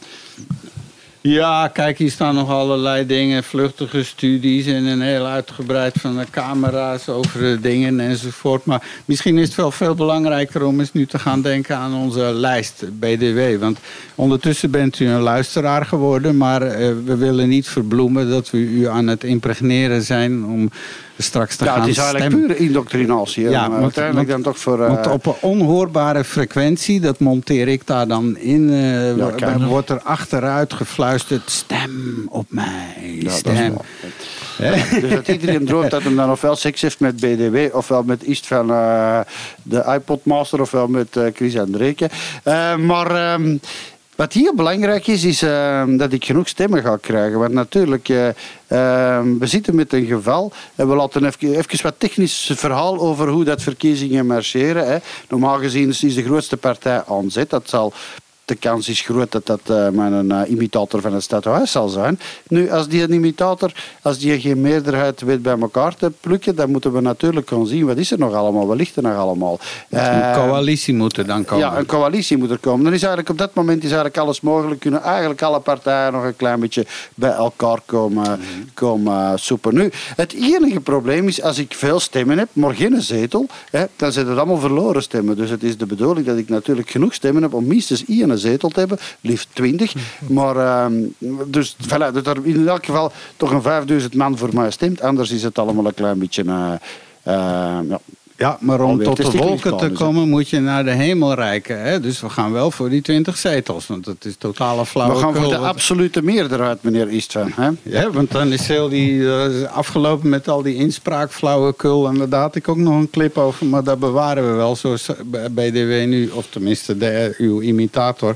Ja, kijk, hier staan nog allerlei dingen. Vluchtige studies en een heel uitgebreid van de camera's over dingen enzovoort. Maar misschien is het wel veel belangrijker om eens nu te gaan denken aan onze lijst BDW. Want ondertussen bent u een luisteraar geworden, maar eh, we willen niet verbloemen dat we u aan het impregneren zijn om straks te Ja, gaan het is eigenlijk stemmen. pure indoctrinatie. Ja, Maar want- uiteindelijk want- dan toch voor... eh, Want op een onhoorbare frequentie, dat monteer ik daar dan in, eh, Ja, kijk. wordt er achteruit gefluisterd: stem op mij. dat is stem. Dus dat iedereen droomt dat hem dan ofwel seks heeft met BDW, ofwel met Ist van eh, de iPod Master, ofwel met eh, Chris Andreke. Maar ehm, wat hier belangrijk is, is ehm, dat ik genoeg stemmen ga krijgen. Want natuurlijk, eh, ehm, we zitten met een geval en we laten even, even wat technisch verhaal over hoe dat verkiezingen marcheren. Hè. Normaal gezien is de grootste partij aan zet. Dat zal de kans is groot dat dat maar een eh, imitator van het stadhuis zal zijn. Nu, als die een imitator, als die geen meerderheid weet bij elkaar te plukken, dan moeten we natuurlijk gaan zien, wat is er nog allemaal, wat ligt er nog allemaal. Een Eh, coalitie moet er dan komen. ja, een coalitie moet er komen. Dan is eigenlijk op dat moment is eigenlijk alles mogelijk. Kunnen eigenlijk alle partijen nog een klein beetje bij elkaar komen, komen soepen. Nu, het enige probleem is als ik veel stemmen heb, maar geen zetel, hè, dan zijn het allemaal verloren stemmen. Dus het is de bedoeling dat ik natuurlijk genoeg stemmen heb om minstens één zetel te hebben, liefst twintig. Maar ehm, dus voilà, dat er in elk geval toch een 5000 man voor mij stemt. Anders is het allemaal een klein beetje. eh, eh, ja, Ja, maar om tot de wolken te komen moet je naar de hemel reiken. Hè? Dus we gaan wel voor die 20 zetels, want het is totale We flauwekul. gaan voor de absolute meerderheid, meneer Istvan. Hè? Ja, want dan is heel die eh, afgelopen met al die inspraak, flauwekul. En daar had ik ook nog een clip over, maar dat bewaren we wel. Zoals bij BDW nu, of tenminste de, uw imitator,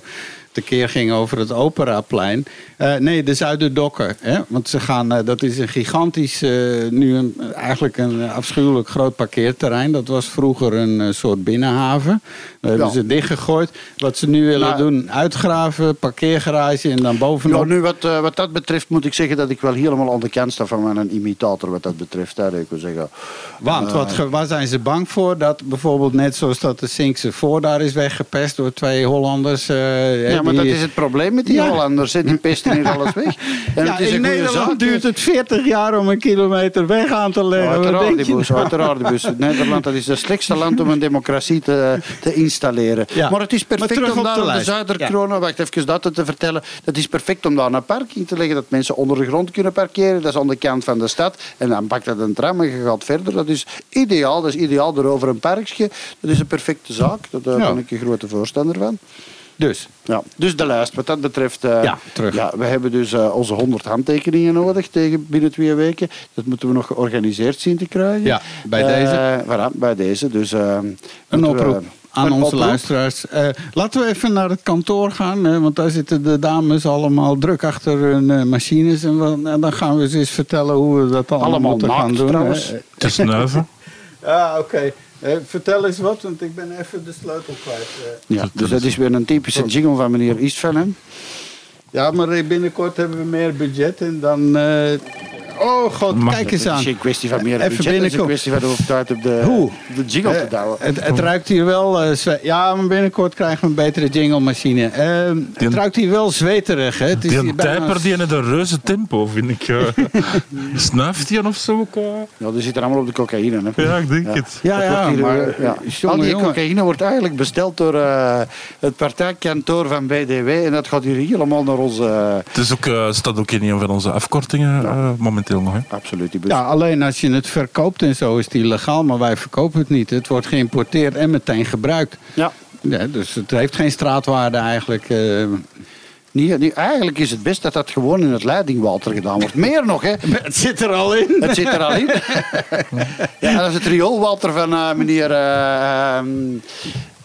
tekeer ging over het Operaplein. Eh, nee, de Zuiderdokken. Hè? Want ze gaan, eh, dat is een gigantisch, eh, nu een, eigenlijk een afschuwelijk groot parkeerterrein. Dat was vroeger een soort binnenhaven. Dat hebben Ja. ze dichtgegooid. Wat ze nu willen Nou, doen, uitgraven, parkeergarage en dan bovenop. Ja, nu wat, wat dat betreft moet ik zeggen dat ik wel helemaal aan de kant sta van mijn imitator wat dat betreft. Hè, ik wil zeggen. Want wat, waar zijn ze bang voor? Dat bijvoorbeeld net zoals dat de Sinkse voor daar is weggepest door twee Hollanders. Ja, maar dat is het probleem met die Ja. Hollanders. Die pesten hier alles weg. En Ja, het is in Nederland zaak. duurt het 40 jaar om een kilometer weg aan te leggen. Wat Uiteraard, denk die je boos, nou? Nederland dat is het slechtste land om een democratie te, te installeren. Ja. Maar het is perfect om daar op de lijst. Zuiderkronen, wacht even dat te vertellen. Het is perfect om daar een parking te leggen, dat mensen onder de grond kunnen parkeren. Dat is aan de kant van de stad. En dan pakt dat een tram en je gaat verder. Dat is ideaal. Dat is ideaal door over een parkje. Dat is een perfecte zaak. Daar ben ik een grote voorstander van. Dus, Ja, dus de lijst, wat dat betreft. eh, Ja, terug. Ja, we hebben dus eh, onze 100 handtekeningen nodig tegen binnen twee weken. Dat moeten we nog georganiseerd zien te krijgen. Ja, bij Eh, deze. voilà, bij deze. Dus, een we- oproep aan onze oproep. luisteraars. Eh, laten we even naar het kantoor gaan, hè, want daar zitten de dames allemaal druk achter hun eh, machines. En, we- en dan gaan we ze eens vertellen hoe we dat allemaal, Allemaal moeten gaan doen. trouwens. Het is snuiven. Ah, oké. Eh, vertel eens wat, want ik ben even de sleutel kwijt. eh. Ja, dus dat is weer een typische jingle van meneer hè. Ja, maar eh, binnenkort hebben we meer budget en dan... eh, Oh god, Mag kijk Het eens is aan. geen kwestie van meer Even het is een kwestie van tijd op de, Hoe? de jingle te Eh, douwen. Het, het ruikt hier wel... eh, ja, maar binnenkort krijgen we een betere jingle-machine. Eh, het ruikt hier wel zweterig, hè? Het is Die typer die in een reuze tempo, vind ik. Snuift die of zo? ook? Ja, die zit er allemaal op de cocaïne. Hè. Ja, ik denk het. Ja, ja, hier, maar... ja. jongen, Al die jongen. cocaïne wordt eigenlijk besteld door eh, het partijkantoor van BDW. En dat gaat hier helemaal naar onze... Het is ook, eh, staat ook in een van onze afkortingen eh, momenteel nog. Hè. absoluut, die bus. Ja, alleen als je het verkoopt en zo is die legaal, maar wij verkopen het niet. Het wordt geïmporteerd en meteen gebruikt. Ja. Ja, dus het heeft geen straatwaarde eigenlijk. eh. Nee, Nee, nee, eigenlijk is het best dat dat gewoon in het leidingwater gedaan wordt. Meer nog, hè. Het zit er al in. Het zit er al in. ja, dat is het rioolwater van eh, meneer... eh, ehm,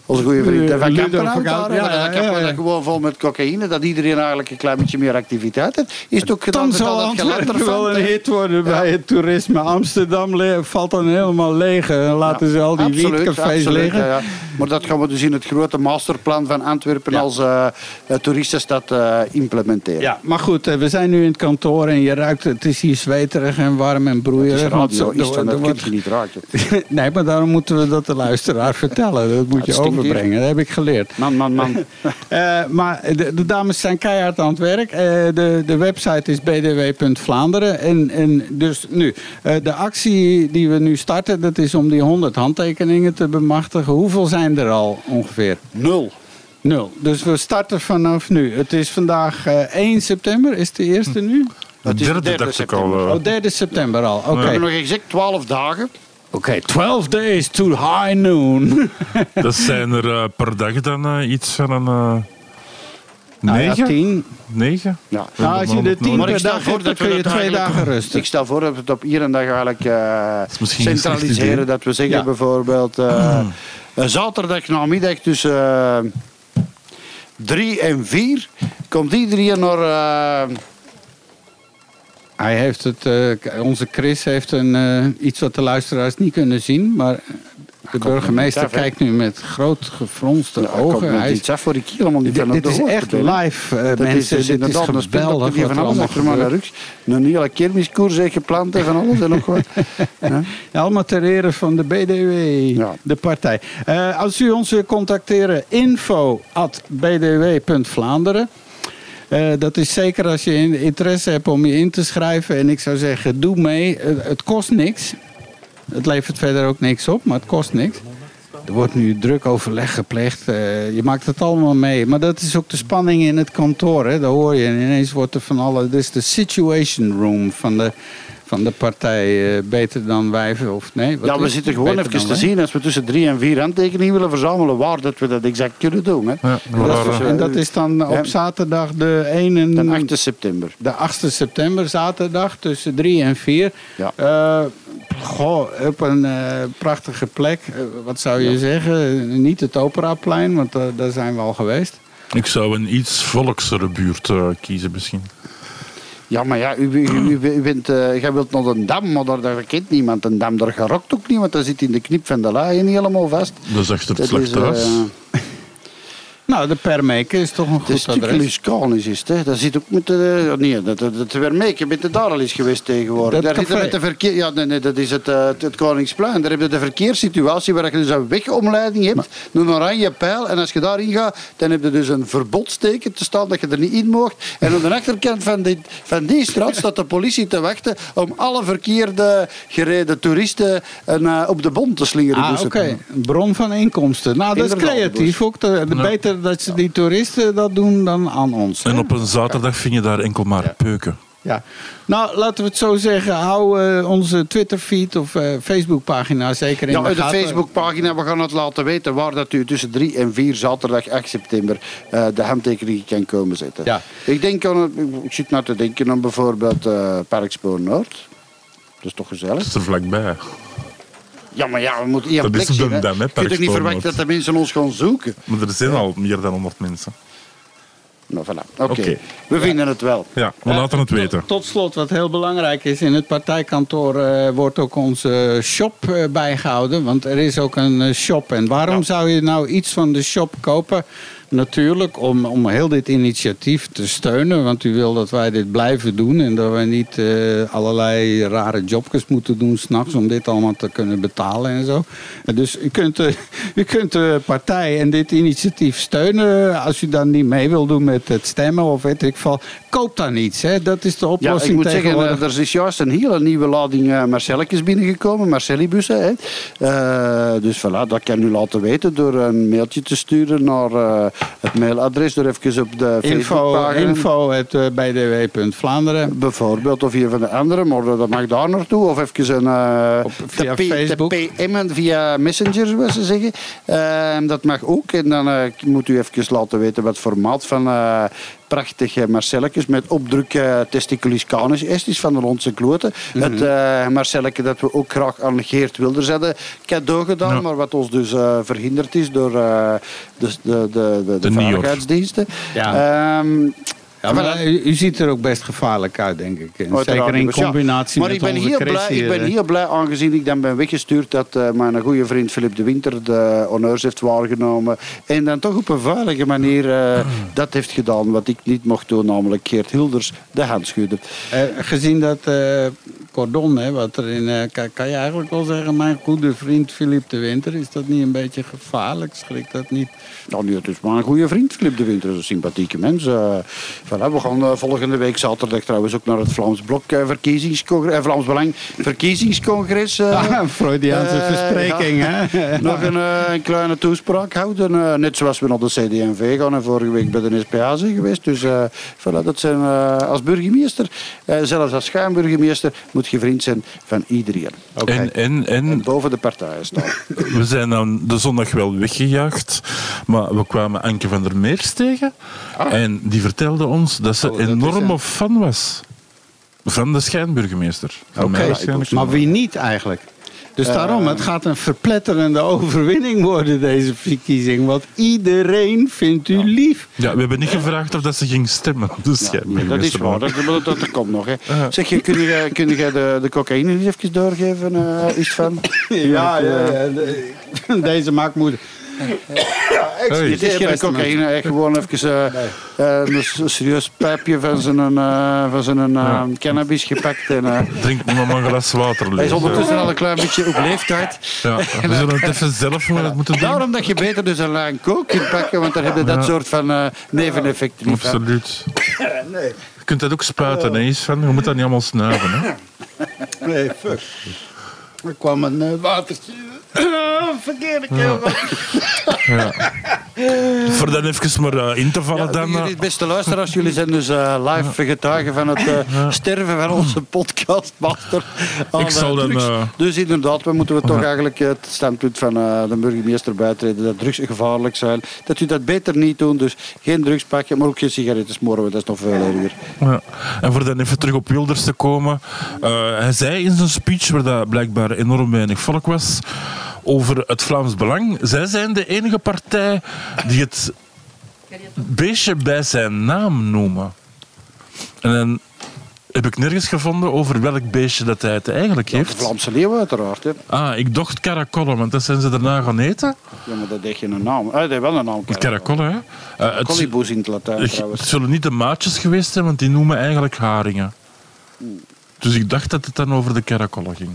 onze goede vriend eh, van Kampenhout. van daar, Kampen- ja, dat ja, Kampen ja. dat gewoon vol met cocaïne. Dat iedereen eigenlijk een klein beetje meer activiteit heeft. Is het ook gedaan Dan met zal dat Antwerpen wel een hit worden bij het toerisme. Amsterdam le- valt dan helemaal leeg. En laten ze al die Absoluut, wietcafés absoluut, liggen. ja, ja. Maar dat gaan we dus in het grote masterplan van Antwerpen als eh, eh, toeristenstad eh, implementeren. Ja, maar goed, we zijn nu in het kantoor en je ruikt, het is hier zweterig en warm en broeierig. Het is radio, is dat kun je niet raken. nee, maar daarom moeten we dat de luisteraar vertellen. Dat moet je hier. Overbrengen, dat heb ik geleerd. Man, man, man. Eh, maar de, de dames zijn keihard aan het werk. Eh, de, de website is bdw.vlaanderen. En, en dus nu, eh, de actie die we nu starten, dat is om die 100 handtekeningen te bemachtigen. Hoeveel zijn er al ongeveer? Nul. Nul. Dus we starten vanaf nu. Het is vandaag eh, 1 september, is de eerste nu? Het is derde derde september. Oh, 3 september al. Oké. We hebben nog exact 12 dagen. Oké, 12 days to high noon. Dat zijn er eh, per dag dan eh, iets van een... eh Nou ja, negen? 10. Negen? Ja. Nou, als je de 10 Maar ik per dag voor hebt, dan kun je twee dagen rusten. Ik stel voor dat we het op iedere dag eigenlijk eh, slecht centraliseren. Dat we zeggen Ja. bijvoorbeeld eh, eh, zaterdag namiddag tussen eh, drie en vier komt iedereen naar... Hij heeft het, eh, onze Chris heeft een, eh, iets wat de luisteraars niet kunnen zien. Maar de burgemeester af, kijkt nu met groot gefronste ja, komt ogen. Hij is- af voor niet dit is echt live, eh, mensen. is dus dit is geweldig die van alles allemaal achter gebeurt. rug. Een hele kermiskoers geplant en van alles en nog wat. Ja. Allemaal ter ere van de BDW, de partij. Als u ons wil contacteren, info at bdw.vlaanderen. Eh, dat is zeker als je in- interesse hebt om je in te schrijven. En ik zou zeggen, doe mee. Eh, het kost niks. Het levert verder ook niks op, maar het kost niks. Er wordt nu druk overleg gepleegd. Eh, je maakt het allemaal mee. Maar dat is ook de spanning in het kantoor. Hè? Daar hoor je. En ineens wordt er van alle... Dit is de situation room van de, van de partij. eh, beter dan wijven of nee? wat Ja, we zitten gewoon even te wij? zien als we tussen drie en vier handtekeningen willen verzamelen, waar dat we dat exact kunnen doen. Hè. Ja, Dat is- en dat is dan op zaterdag de 1 en... De 8 september. De 8 september, zaterdag, tussen 3 en 4. Ja. Eh, goh, op een eh, prachtige plek. Eh, wat zou je zeggen? Niet het Operaplein, want eh, daar zijn we al geweest. Ik zou een iets volksere buurt eh, kiezen misschien. Ja, maar ja, u, u, u, bent, eh, jij wilt nog een dam, maar daar, daar kent niemand een dam. Daar gerokt ook niemand, dat zit in de knip van de laaien helemaal vast. Dat is achter het slachthuis. Eh, Nou, de Permeke is toch een Het goed is stuk adres. Luscanisch is het, hè. Dat zit ook met de... ja, Nee, dat, dat, dat Wermeke met de daar al is geweest tegenwoordig. Dat Daar met de verkeer... Ja, nee, nee, dat is het, eh, het, het Koningsplein. Daar heb je de verkeerssituatie waar je dus een wegomleiding hebt. Een oranje pijl. En als je daarin gaat, dan heb je dus een verbodsteken te staan dat je er niet in mocht. En aan de achterkant van die, van die straat staat de politie te wachten om alle verkeerde gereden toeristen een, eh, op de bond te slingeren. Ah, Dus oké. Een bron van inkomsten. Nou, dat is creatief. Ook de, de. Beter dat ze die toeristen dat doen dan aan ons. hè? En op een zaterdag vind je daar enkel maar peuken. Ja. Nou, laten we het zo zeggen. Hou eh, onze Twitter-feed of eh Facebook-pagina zeker in Ja, de uit de gaten. Facebookpagina. We gaan het laten weten waar dat u tussen 3 en 4 zaterdag 8 september eh, de handtekening kan komen zetten. Ja. Ik, denk aan, ik zit nou te denken aan bijvoorbeeld eh Parkspoor Noord. Dat is toch gezellig? Dat is er vlakbij. Ja, maar ja, we moeten één Dat plek is zien. de hè. Je kunt toch niet verwachten dat de mensen ons gaan zoeken? Maar er zijn al meer dan 100 mensen. Nou, voilà. Oké, Oké. we vinden het wel. Ja, we laten het weten. Tot slot, wat heel belangrijk is, in het partijkantoor eh, wordt ook onze shop eh, bijgehouden. Want er is ook een eh, shop. En waarom zou je nou iets van de shop kopen? Natuurlijk om, om heel dit initiatief te steunen. Want u wil dat wij dit blijven doen. En dat wij niet eh, allerlei rare jobjes moeten doen s'nachts om dit allemaal te kunnen betalen en zo. Dus u kunt, eh, u kunt de partij en dit initiatief steunen. Als u dan niet mee wil doen met het stemmen of weet ik veel. Koop dan iets. Hè. Dat is de Ja, oplossing ik moet zeggen, eh, er is juist een hele nieuwe lading uh, Marcelletjes binnengekomen, Marcellibussen. Hè. Dus voilà, dat kan u laten weten door een mailtje te sturen naar het mailadres, door even op de Info, info at, eh. Bijvoorbeeld, of een van de andere, maar dat mag daar naartoe. Of even een, eh, via te, P- Facebook. PM'en via Messenger, zoals ze zeggen. Eh, dat mag ook. En dan eh, moet u even laten weten wat formaat van, prachtige Marcellekes met opdruk uh, testiculis canis estis van de rondse kloten. Mhm. Het uh, dat we ook graag aan Geert Wilders hadden cadeau gedaan, maar wat ons dus eh, verhinderd is door eh, de, de, de, de, de veiligheidsdiensten. Ja. Ehm, Ja, maar u, u ziet er ook best gevaarlijk uit, denk ik. En Zeker in niet, maar ja. combinatie maar met ik ben, onze heel blij, ik ben eh, heel blij, aangezien ik dan ben weggestuurd, dat eh, mijn goede vriend Philip de Winter de honneurs heeft waargenomen. En dan toch op een veilige manier eh, dat heeft gedaan wat ik niet mocht doen, namelijk Geert Hilders de hand schudden. Eh, gezien dat eh, cordon, hè, wat er in. eh, kan, kan je eigenlijk wel zeggen, mijn goede vriend Philip de Winter, is dat niet een beetje gevaarlijk? Schrikt dat niet? Nou, het is maar een goede vriend, Philip de Winter. is een sympathieke mens. Eh, voilà, we gaan eh, volgende week zaterdag trouwens ook naar het Vlaams Blok verkiezingscongres, Vlaams Belang verkiezingscongres. Ah, Freudiaanse eh, verspreking, ja. hè? Nog een, een kleine toespraak houden. net zoals we naar de CD&V gaan en vorige week bij de SPA zijn geweest. Dus voilà, dat zijn, als burgemeester, zelfs als schuimburgemeester, moet je vriend zijn van iedereen. En, en, en boven de partijen staan. we zijn dan de zondag wel weggejaagd, maar we kwamen Anke van der Meers tegen. En die vertelde ons dat ze Oh, dat is enorme een- fan was van de schijnburgemeester. Oké, maar wie niet eigenlijk? Dus Eh, daarom, het gaat een verpletterende overwinning worden, deze verkiezing. Want iedereen vindt u lief. Ja, we hebben niet gevraagd of dat ze ging stemmen. Dus Ja, schijnburgemeester. dat is waar, dat, dat, dat, dat komt nog. Hè. Zeg je, kun jij, kun jij de, de cocaïne eens even doorgeven, eh iets van? Ja, ja, ja, de- deze maakt moeder. Het is geen cocaïne, hè, gewoon even eh, eh, een serieus pijpje van zijn, eh, van zijn eh, cannabis gepakt. En, eh, Drink nog maar een glas water. hij is ondertussen al een klein beetje op leeftijd. Ja, we zullen het even zelf moeten doen. Daarom dat je beter dus een lijn kook kunt pakken, want daar heb je dat Ja. soort van eh, neveneffecten. Absoluut. Nee. Je kunt dat ook spuiten, hè, iets van. Je moet dat niet allemaal snuiven. Hè. Nee, fuck. Er kwam een watertje. Verkeerde keel. Ja. Voor dan even maar eh, in te vallen dan. eh, Jullie, beste luisteraars, jullie zijn dus eh, live getuigen van het eh, sterven van onze podcastmaster. Ik zal eh, dan, eh, Dus inderdaad, we moeten we toch Ja. eigenlijk het standpunt van eh, de burgemeester bijtreden dat drugs gevaarlijk zijn. Dat u dat beter niet doet, dus geen drugs pakken, maar ook geen sigaretten smoren, we, dat is nog veel erger. Ja. En voor dan even terug op Wilders te komen. eh, hij zei in zijn speech, waar dat blijkbaar enorm weinig volk was, over het Vlaams Belang. Zij zijn de enige partij die het beestje bij zijn naam noemen. En dan heb ik nergens gevonden over welk beestje dat hij het eigenlijk De heeft. Vlaamse leeuw uiteraard. Hè. Ah, ik dacht karakollen, want dat zijn ze daarna gaan eten. Ja, maar dat heeft geen naam. Ah, dat heeft wel een naam. Karakollen, hè? Eh, het, in het Latijn het trouwens. zullen niet de maatjes geweest zijn, want die noemen eigenlijk haringen. Dus ik dacht dat het dan over de karakollen ging.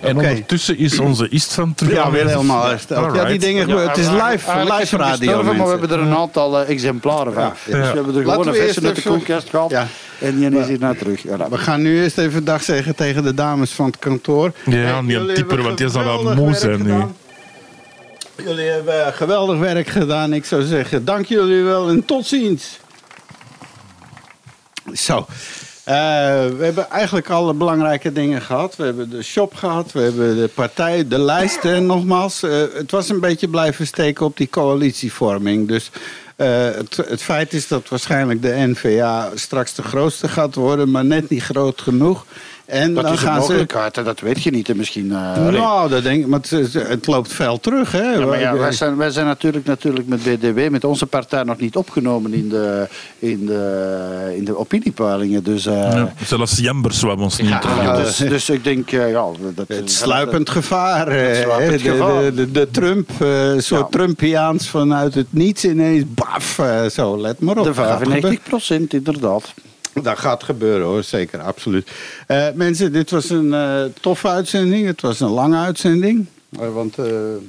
En Oké. ondertussen is onze Istvan terug. Ja, weer helemaal hersteld. Ja, die dingen gebeuren. Het is live, is live radio, maar we hebben er een aantal eh, exemplaren van. Ja. Dus we hebben er gewoon een versie uit de koelkast gehaald. Ja. En die is hier naar terug. Ja, We gaan nu eerst even dag zeggen tegen de dames van het kantoor. Ja, Hey, niet een jullie typer, want die zal wel geweldig moe zijn nu. Jullie hebben geweldig werk gedaan. Ik zou zeggen, dank jullie wel en tot ziens. Zo. Eh, we hebben eigenlijk alle belangrijke dingen gehad. We hebben de shop gehad, we hebben de partij, de lijst. En nogmaals, eh, het was een beetje blijven steken op die coalitievorming. Dus eh, het, het feit is dat waarschijnlijk de NVA straks de grootste gaat worden, maar net niet groot genoeg. En Dat dan is een gaan ze. hè, dat weet je niet. Misschien, eh, allee. Nou, dat denk ik, maar het, het loopt veel terug. Hè? Ja, maar ja, wij, zijn, wij zijn natuurlijk, natuurlijk met BDW, met onze partij, nog niet opgenomen in de, in de, in de opiniepeilingen. Dus, eh, Ja, zelfs Jambers wou ons niet ja, dus, dus ik denk, eh, ja... Dat, Het sluipend gevaar. Het sluipend de, gevaar. De, de, de Trump, eh, soort Trumpiaans vanuit het niets ineens. Baf, eh, zo, let maar op. De Gaat 95 procent, inderdaad. Dat gaat gebeuren hoor, zeker, absoluut. Eh, mensen, dit was een eh, toffe uitzending. Het was een lange uitzending. Eh, want eh,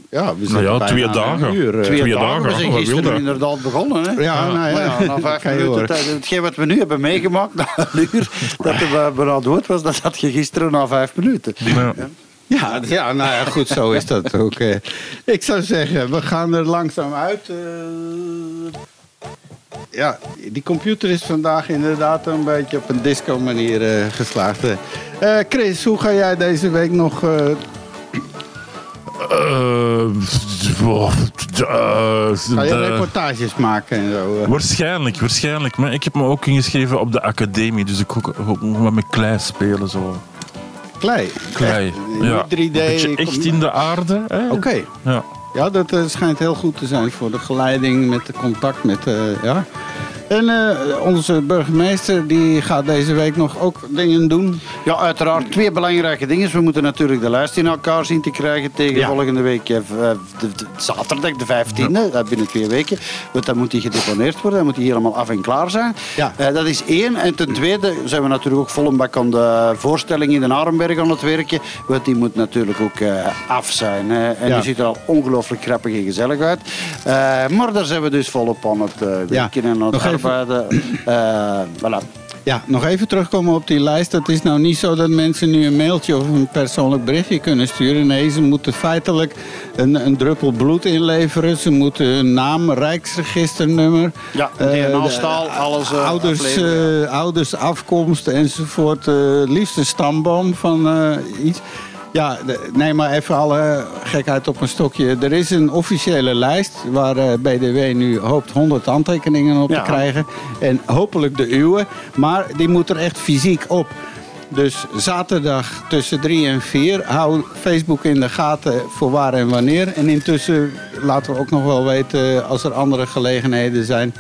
ja, we zitten Nou ja, bijna twee dagen. uur. Twee Twee dagen, dagen, we zijn gisteren inderdaad begonnen. Hè? Ja, nou ja. Maar ja, na vijf minuten, tijd- hetgeen wat we nu hebben meegemaakt na een uur, dat er bijna dood was, dat had je gisteren na vijf minuten. Ja. Ja, ja, nou ja, goed, zo is dat ook. Ik zou zeggen, we gaan er langzaam uit. Ja, die computer is vandaag inderdaad een beetje op een disco-manier eh, geslaagd. eh. Chris, hoe ga jij deze week nog... eh, Ga je reportages maken en zo? Waarschijnlijk, waarschijnlijk. Maar ik heb me ook ingeschreven op de academie, dus ik nog met klei spelen. Zo. Klei? Klei, Echt? ja. Niet 3D? Beetje echt in de aarde. Oké. Ja. Ja, dat eh, schijnt heel goed te zijn voor de geleiding met de contact met... eh, ja. En eh, onze burgemeester die gaat deze week nog ook dingen doen. Ja, uiteraard twee belangrijke dingen. We moeten natuurlijk de lijst in elkaar zien te krijgen tegen Ja. volgende week, eh, eh, de, de- zaterdag de 15e, dat binnen twee weken. Want dan moet die gedeponeerd worden, dan moet die helemaal af en klaar zijn. Ja. Dat is één. En ten tweede zijn we natuurlijk ook vol een bak aan de voorstelling in de Arenberg aan het werken. Want die moet natuurlijk ook af zijn. En Ja. die ziet er al ongelooflijk grappig en gezellig uit. Maar daar zijn we dus volop aan het werken en aan het Eh, voilà. Ja, nog even terugkomen op die lijst. Het is nou niet zo dat mensen nu een mailtje of een persoonlijk berichtje kunnen sturen. Nee, ze moeten feitelijk een, een druppel bloed inleveren. Ze moeten hun naam, rijksregisternummer. Ja, eh, DNA-staal, alles, eh, ouders, eh, ouders, afkomst enzovoort. liefst een stamboom van iets. Ja, nee, maar even alle gekheid op een stokje. Er is een officiële lijst waar eh, BDW nu hoopt 100 handtekeningen op Ja. te krijgen. En hopelijk de uwe. Maar die moet er echt fysiek op. Dus zaterdag tussen 3 en 4. Hou Facebook in de gaten voor waar en wanneer. En intussen laten we ook nog wel weten als er andere gelegenheden zijn.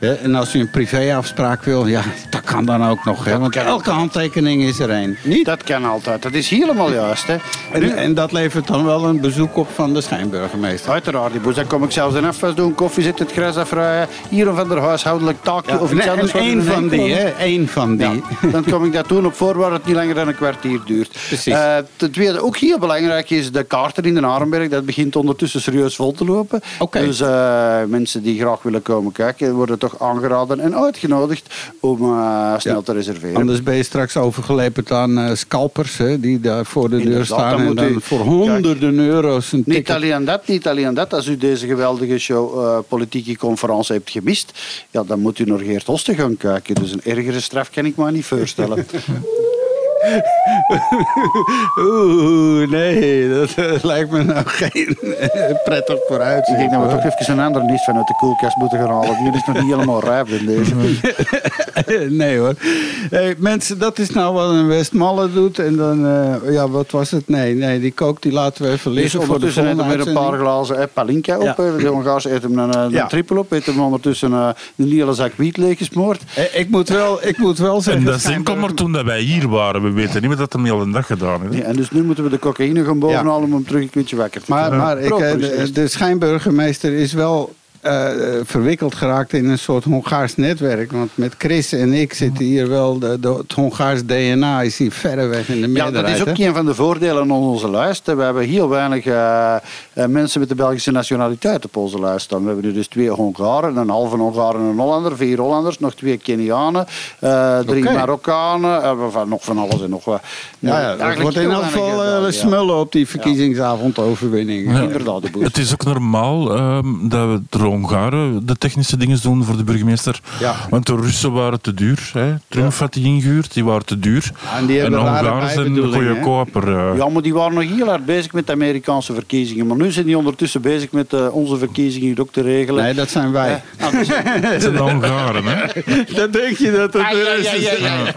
En als u een privéafspraak wil, ja, dat kan dan ook nog. Hè? Want elke handtekening is er één. Niet? Dat kan altijd. Dat is helemaal juist. Hè. En, en dat levert dan wel een bezoek op van de schijnburgemeester. Uiteraard, die boes. Dan kom ik zelfs een afwas doen, koffie zitten, het gras afruimen. Hier of ander huishoudelijk taakje Ja, of iets anders. er in van die, hè? Eén van die. Ja, dan kom ik dat doen op voorwaarde dat het niet langer dan een kwartier duurt. Precies. Eh, ten tweede, ook heel belangrijk is de kaarten in de Arenberg. Dat begint ondertussen serieus vol te lopen. Dus eh, mensen die graag willen komen kijken, worden toch aangeraden en uitgenodigd om eh, snel Ja. te reserveren. Anders ben je straks overgeleverd aan eh, scalpers hè, die daar voor de deur staan. dan En dan u- voor honderden euro's een Niet ticket. alleen dat, niet alleen dat. Als u deze geweldige show eh, Politieke Conferentie hebt gemist, ja, dan moet u naar Geert Hoste gaan kijken. Dus een ergere straf kan ik me niet voorstellen. Oeh, nee, dat eh, lijkt me nou geen eh, prettig vooruitzicht. Ik denk dat we toch even een ander nis vanuit de koelkast moeten gaan halen. Die is nog niet helemaal rijp in deze. nee hoor. Hey, mensen, dat is nou wat een Westmalle doet. En dan, eh, ja, wat was het? Nee, nee, die kook die laten we even Dus liggen voor de ondertussen eten we met een paar glazen eh, palinka op. Ja. hè. De Hongaars eten een, een Ja. trippel op. Eten we ondertussen eh, een hele zak wiet leeggesmoord. Eh, Ik moet wel, ik moet wel zeggen... En dat schijnbaar- enkel maar toen dat wij hier waren. We weten niet meer dat hem al een dag gedaan heeft. Ja, en dus nu moeten we de cocaïne gaan bovenhalen om hem terug een beetje wakker te Maar, krijgen. maar ik, eh, de, de schijnburgemeester is wel eh, verwikkeld geraakt in een soort Hongaars netwerk. Want met Chris en ik zitten hier wel... De, de- het Hongaars DNA is hier verreweg in de Ja, meerderheid. dat is ook hè? een van de voordelen aan onze lijst. We hebben heel weinig eh, eh, mensen met de Belgische nationaliteit op onze lijst staan. We hebben nu dus twee Hongaren, een halve Hongaar en een Hollander, vier Hollanders, nog twee Kenianen, eh, drie. Marokkanen, eh, van, nog van alles en nog wat. Ja, ja, dat wordt in elk geval eh, ja. smullen op die verkiezingsavondoverwinning. Ja. Inderdaad. Het is ook normaal ehm, dat we Hongaren de technische dingen doen voor de burgemeester. Ja. Want de Russen waren te duur. Hè. Trump had die ingehuurd, die waren te duur. en die hebben rare Hongaren zijn een bijbedoelingen, goede koper. eh. Ja, maar die waren nog heel hard bezig met de Amerikaanse verkiezingen. Maar nu zijn die ondertussen bezig met eh, onze verkiezingen hier ook te regelen. Nee, dat zijn wij. Ah, dus- Dat zijn de Hongaren, hè. dat denk je dat het Ah, de ja, Russen ja, ja, zijn. ja.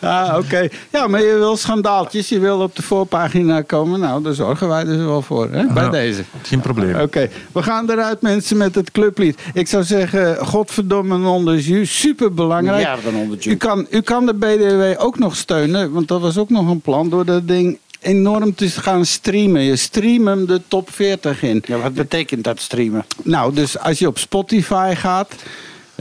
Ah, oké. Ja, maar je wil schandaaltjes, je wil op de voorpagina komen. Nou, daar zorgen wij dus wel voor, hè? bij Ja. deze. Geen probleem. Oké, we gaan eruit mensen met het clublied. Ik zou zeggen, godverdomme non de jus, super belangrijk. Miljarden onder U kan, u kan de BDW ook nog steunen, want dat was ook nog een plan door dat ding enorm te gaan streamen. Je stream hem de top 40 in. Ja, wat betekent dat streamen? Nou, dus als je op Spotify gaat.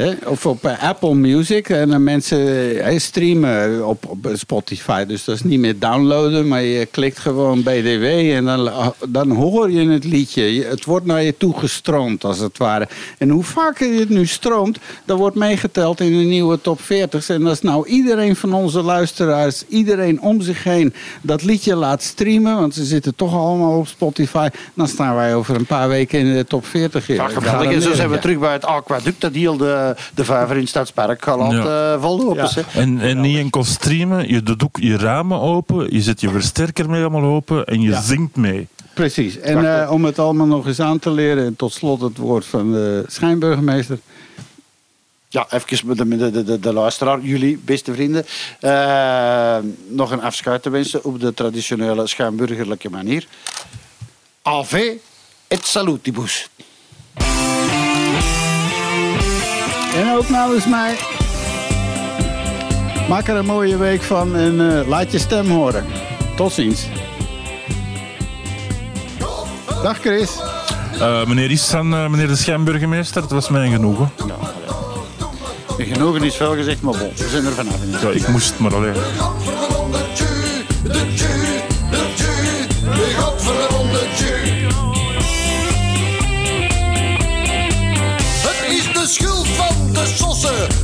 Hè, of op eh, Apple Music. En dan mensen eh, streamen op, op Spotify. Dus dat is niet meer downloaden. Maar je klikt gewoon BDW. En dan, dan hoor je het liedje. Je- Het wordt naar je toe gestroomd als het ware. En hoe vaker je het nu stroomt. Dan wordt meegeteld in de nieuwe top 40's. En als nou iedereen van onze luisteraars. Iedereen om zich heen dat liedje laat streamen. Want ze zitten toch allemaal op Spotify. Dan staan wij over een paar weken in de top 40. Ja, geweldig. En zo zijn we terug bij het aquaduct dat heel de, de vijver in het Stadspark laten Ja. eh, vollopen. Ja. En, en niet enkel streamen, je doet ook je ramen open, je zet je versterker mee allemaal open en je Ja. zingt mee. Precies. En eh, om het allemaal nog eens aan te leren, en tot slot het woord van de schijnburgemeester. Ja, even met de, de, de, de, de luisteraar, jullie beste vrienden. eh, nog een afscheid te wensen op de traditionele schuimburgerlijke manier. Ave et salutibus. En ook namens mij. Maak er een mooie week van en eh, laat je stem horen. Tot ziens. Dag Chris. Eh, meneer Issan, eh, meneer de schijnburgemeester, het was mij een genoegen. De genoegen is veel gezegd, maar bon, we zijn er vanaf. Ja, ik moest maar alleen. Het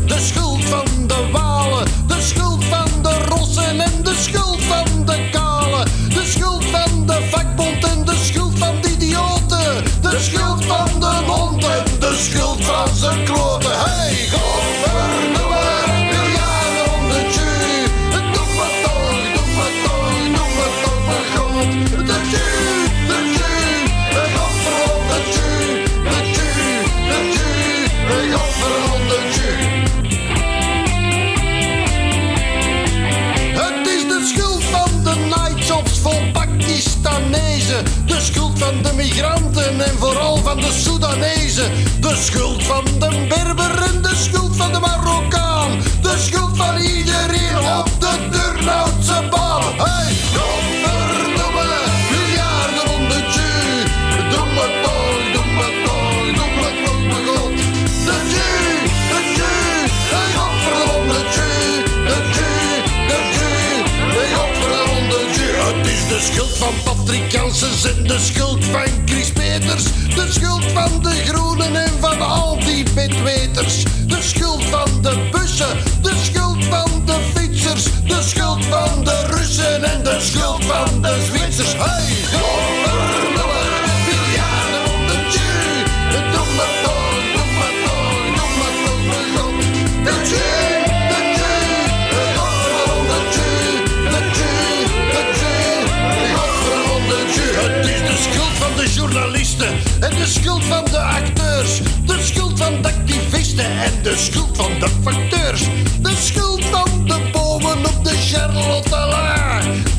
de schuld van de walen, de schuld van de rossen en de schuld van de kalen, de schuld van de vakbond en de schuld van de idioten, de schuld van de honden, de schuld van zijn kloten. De schuld van de migranten en vooral van de Soedanezen. De schuld van de Berber en de schuld van de Marokkaan. De schuld van iedereen op de Turnhoutse baan. Hey, godverdomme, miljarden om de tju. Doe maar toch, doe maar toch, doe maar toch, mijn god. De tju, de tju, hey, godverdomme, de tju. De tju, de tju, hey, godverdomme, de tju. Het is de schuld van Patrick De schuld van Chris Peters. De schuld van de groenen en van al die bedweters. De schuld van de bussen, de schuld van de fietsers. De schuld van de Russen en de schuld van de Zwitsers. journalisten. En de schuld van de acteurs, de schuld van de activisten en de schuld van de facteurs, de schuld van de bomen op de Charlotte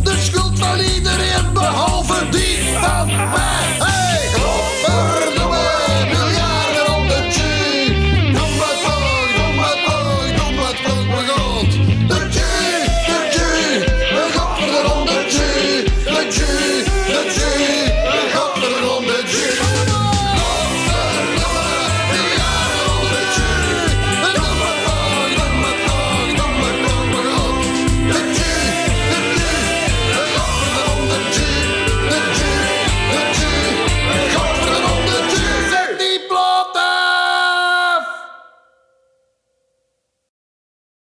de schuld van iedereen behalve die van mij.